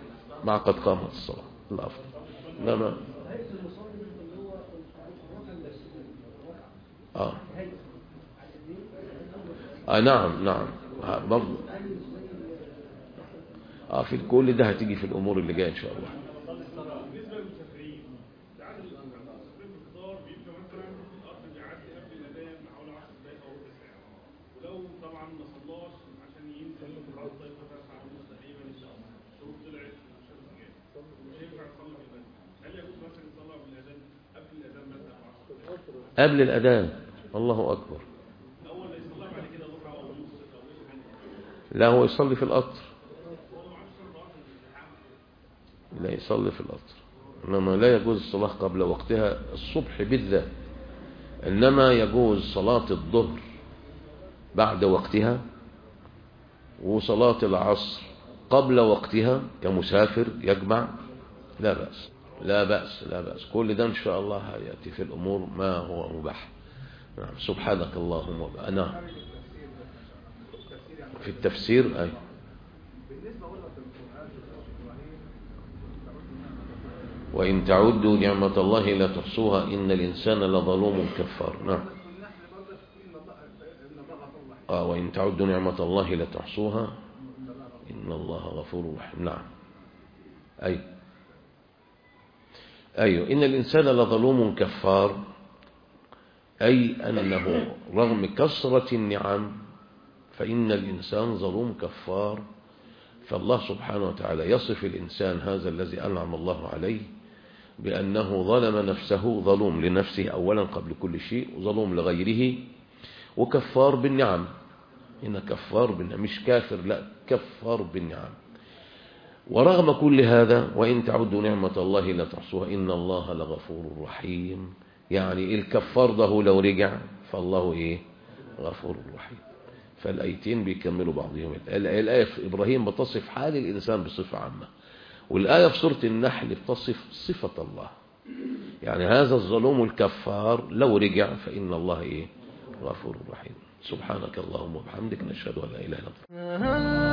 مع قد قامت الصلاة. الأفضل إنما آه. آه نعم نعم. آه في كل ده هتيجي في الأمور اللي جاية إن شاء الله بالنسبة للمسافرين ساعات المسافرين في القطار بيبقى مثلا القطر بيعدي قبل الاذان حوالي 10 دقائق أو ربع ساعه ولو طبعا ما صلاش عشان ينزل في القطر يبقى ساعه ونص تقريبا ان شاء الله الشروط طلعت والشمس جت مش هينفع تصلي في المسجد هل يجوز مثلا يصلي بالاذان قبل الاذان مثلا ب 10 دقائق قبل الأذان. الله أكبر. لا هو يصلي في القطر. لا يصلي في القطر. إنما لا يجوز الصلاة قبل وقتها الصبح بالذات. إنما يجوز صلاة الظهر بعد وقتها وصلاة العصر قبل وقتها كمسافر يجمع. لا بأس. لا بأس لا بأس. كل ده إن شاء الله يأتي في الأمور ما هو مباح. نعم. سبحانك اللهم وبحمدك. نعم في التفسير أي. وإن تعدوا نعمة الله لا تحصوها إن الإنسان لظلوم كفار. نعم. آه وإن تعدوا نعمة الله لا تحصوها إن الله غفور رحيم. نعم. أي. أيوة. إن الإنسان لظلوم كفار أي أنه رغم كثرة النعم فإن الإنسان ظلوم كفار. فالله سبحانه وتعالى يصف الإنسان هذا الذي أنعم الله عليه بأنه ظلم نفسه ظلوم لنفسه أولا قبل كل شيء وظلوم لغيره وكفار بالنعم. هنا كفار بالنعم مش كافر لا كفار بالنعم. ورغم كل هذا وإن تعدوا نعمة الله لا تحصوها إن الله لغفور رحيم. يعني الكفار ده لو رجع فالله إيه؟ غفور رحيم. فالآيتين بيكملوا بعضهم. الآية في إبراهيم بتصف حال الإنسان بصفة عامة. والآية في سورة النحل بتصف صفة الله. يعني هذا الظلوم الكفار لو رجع فإن الله إيه؟ غفور رحيم. سبحانك اللهم وبحمدك نشهد أن لا إله إلا أنت.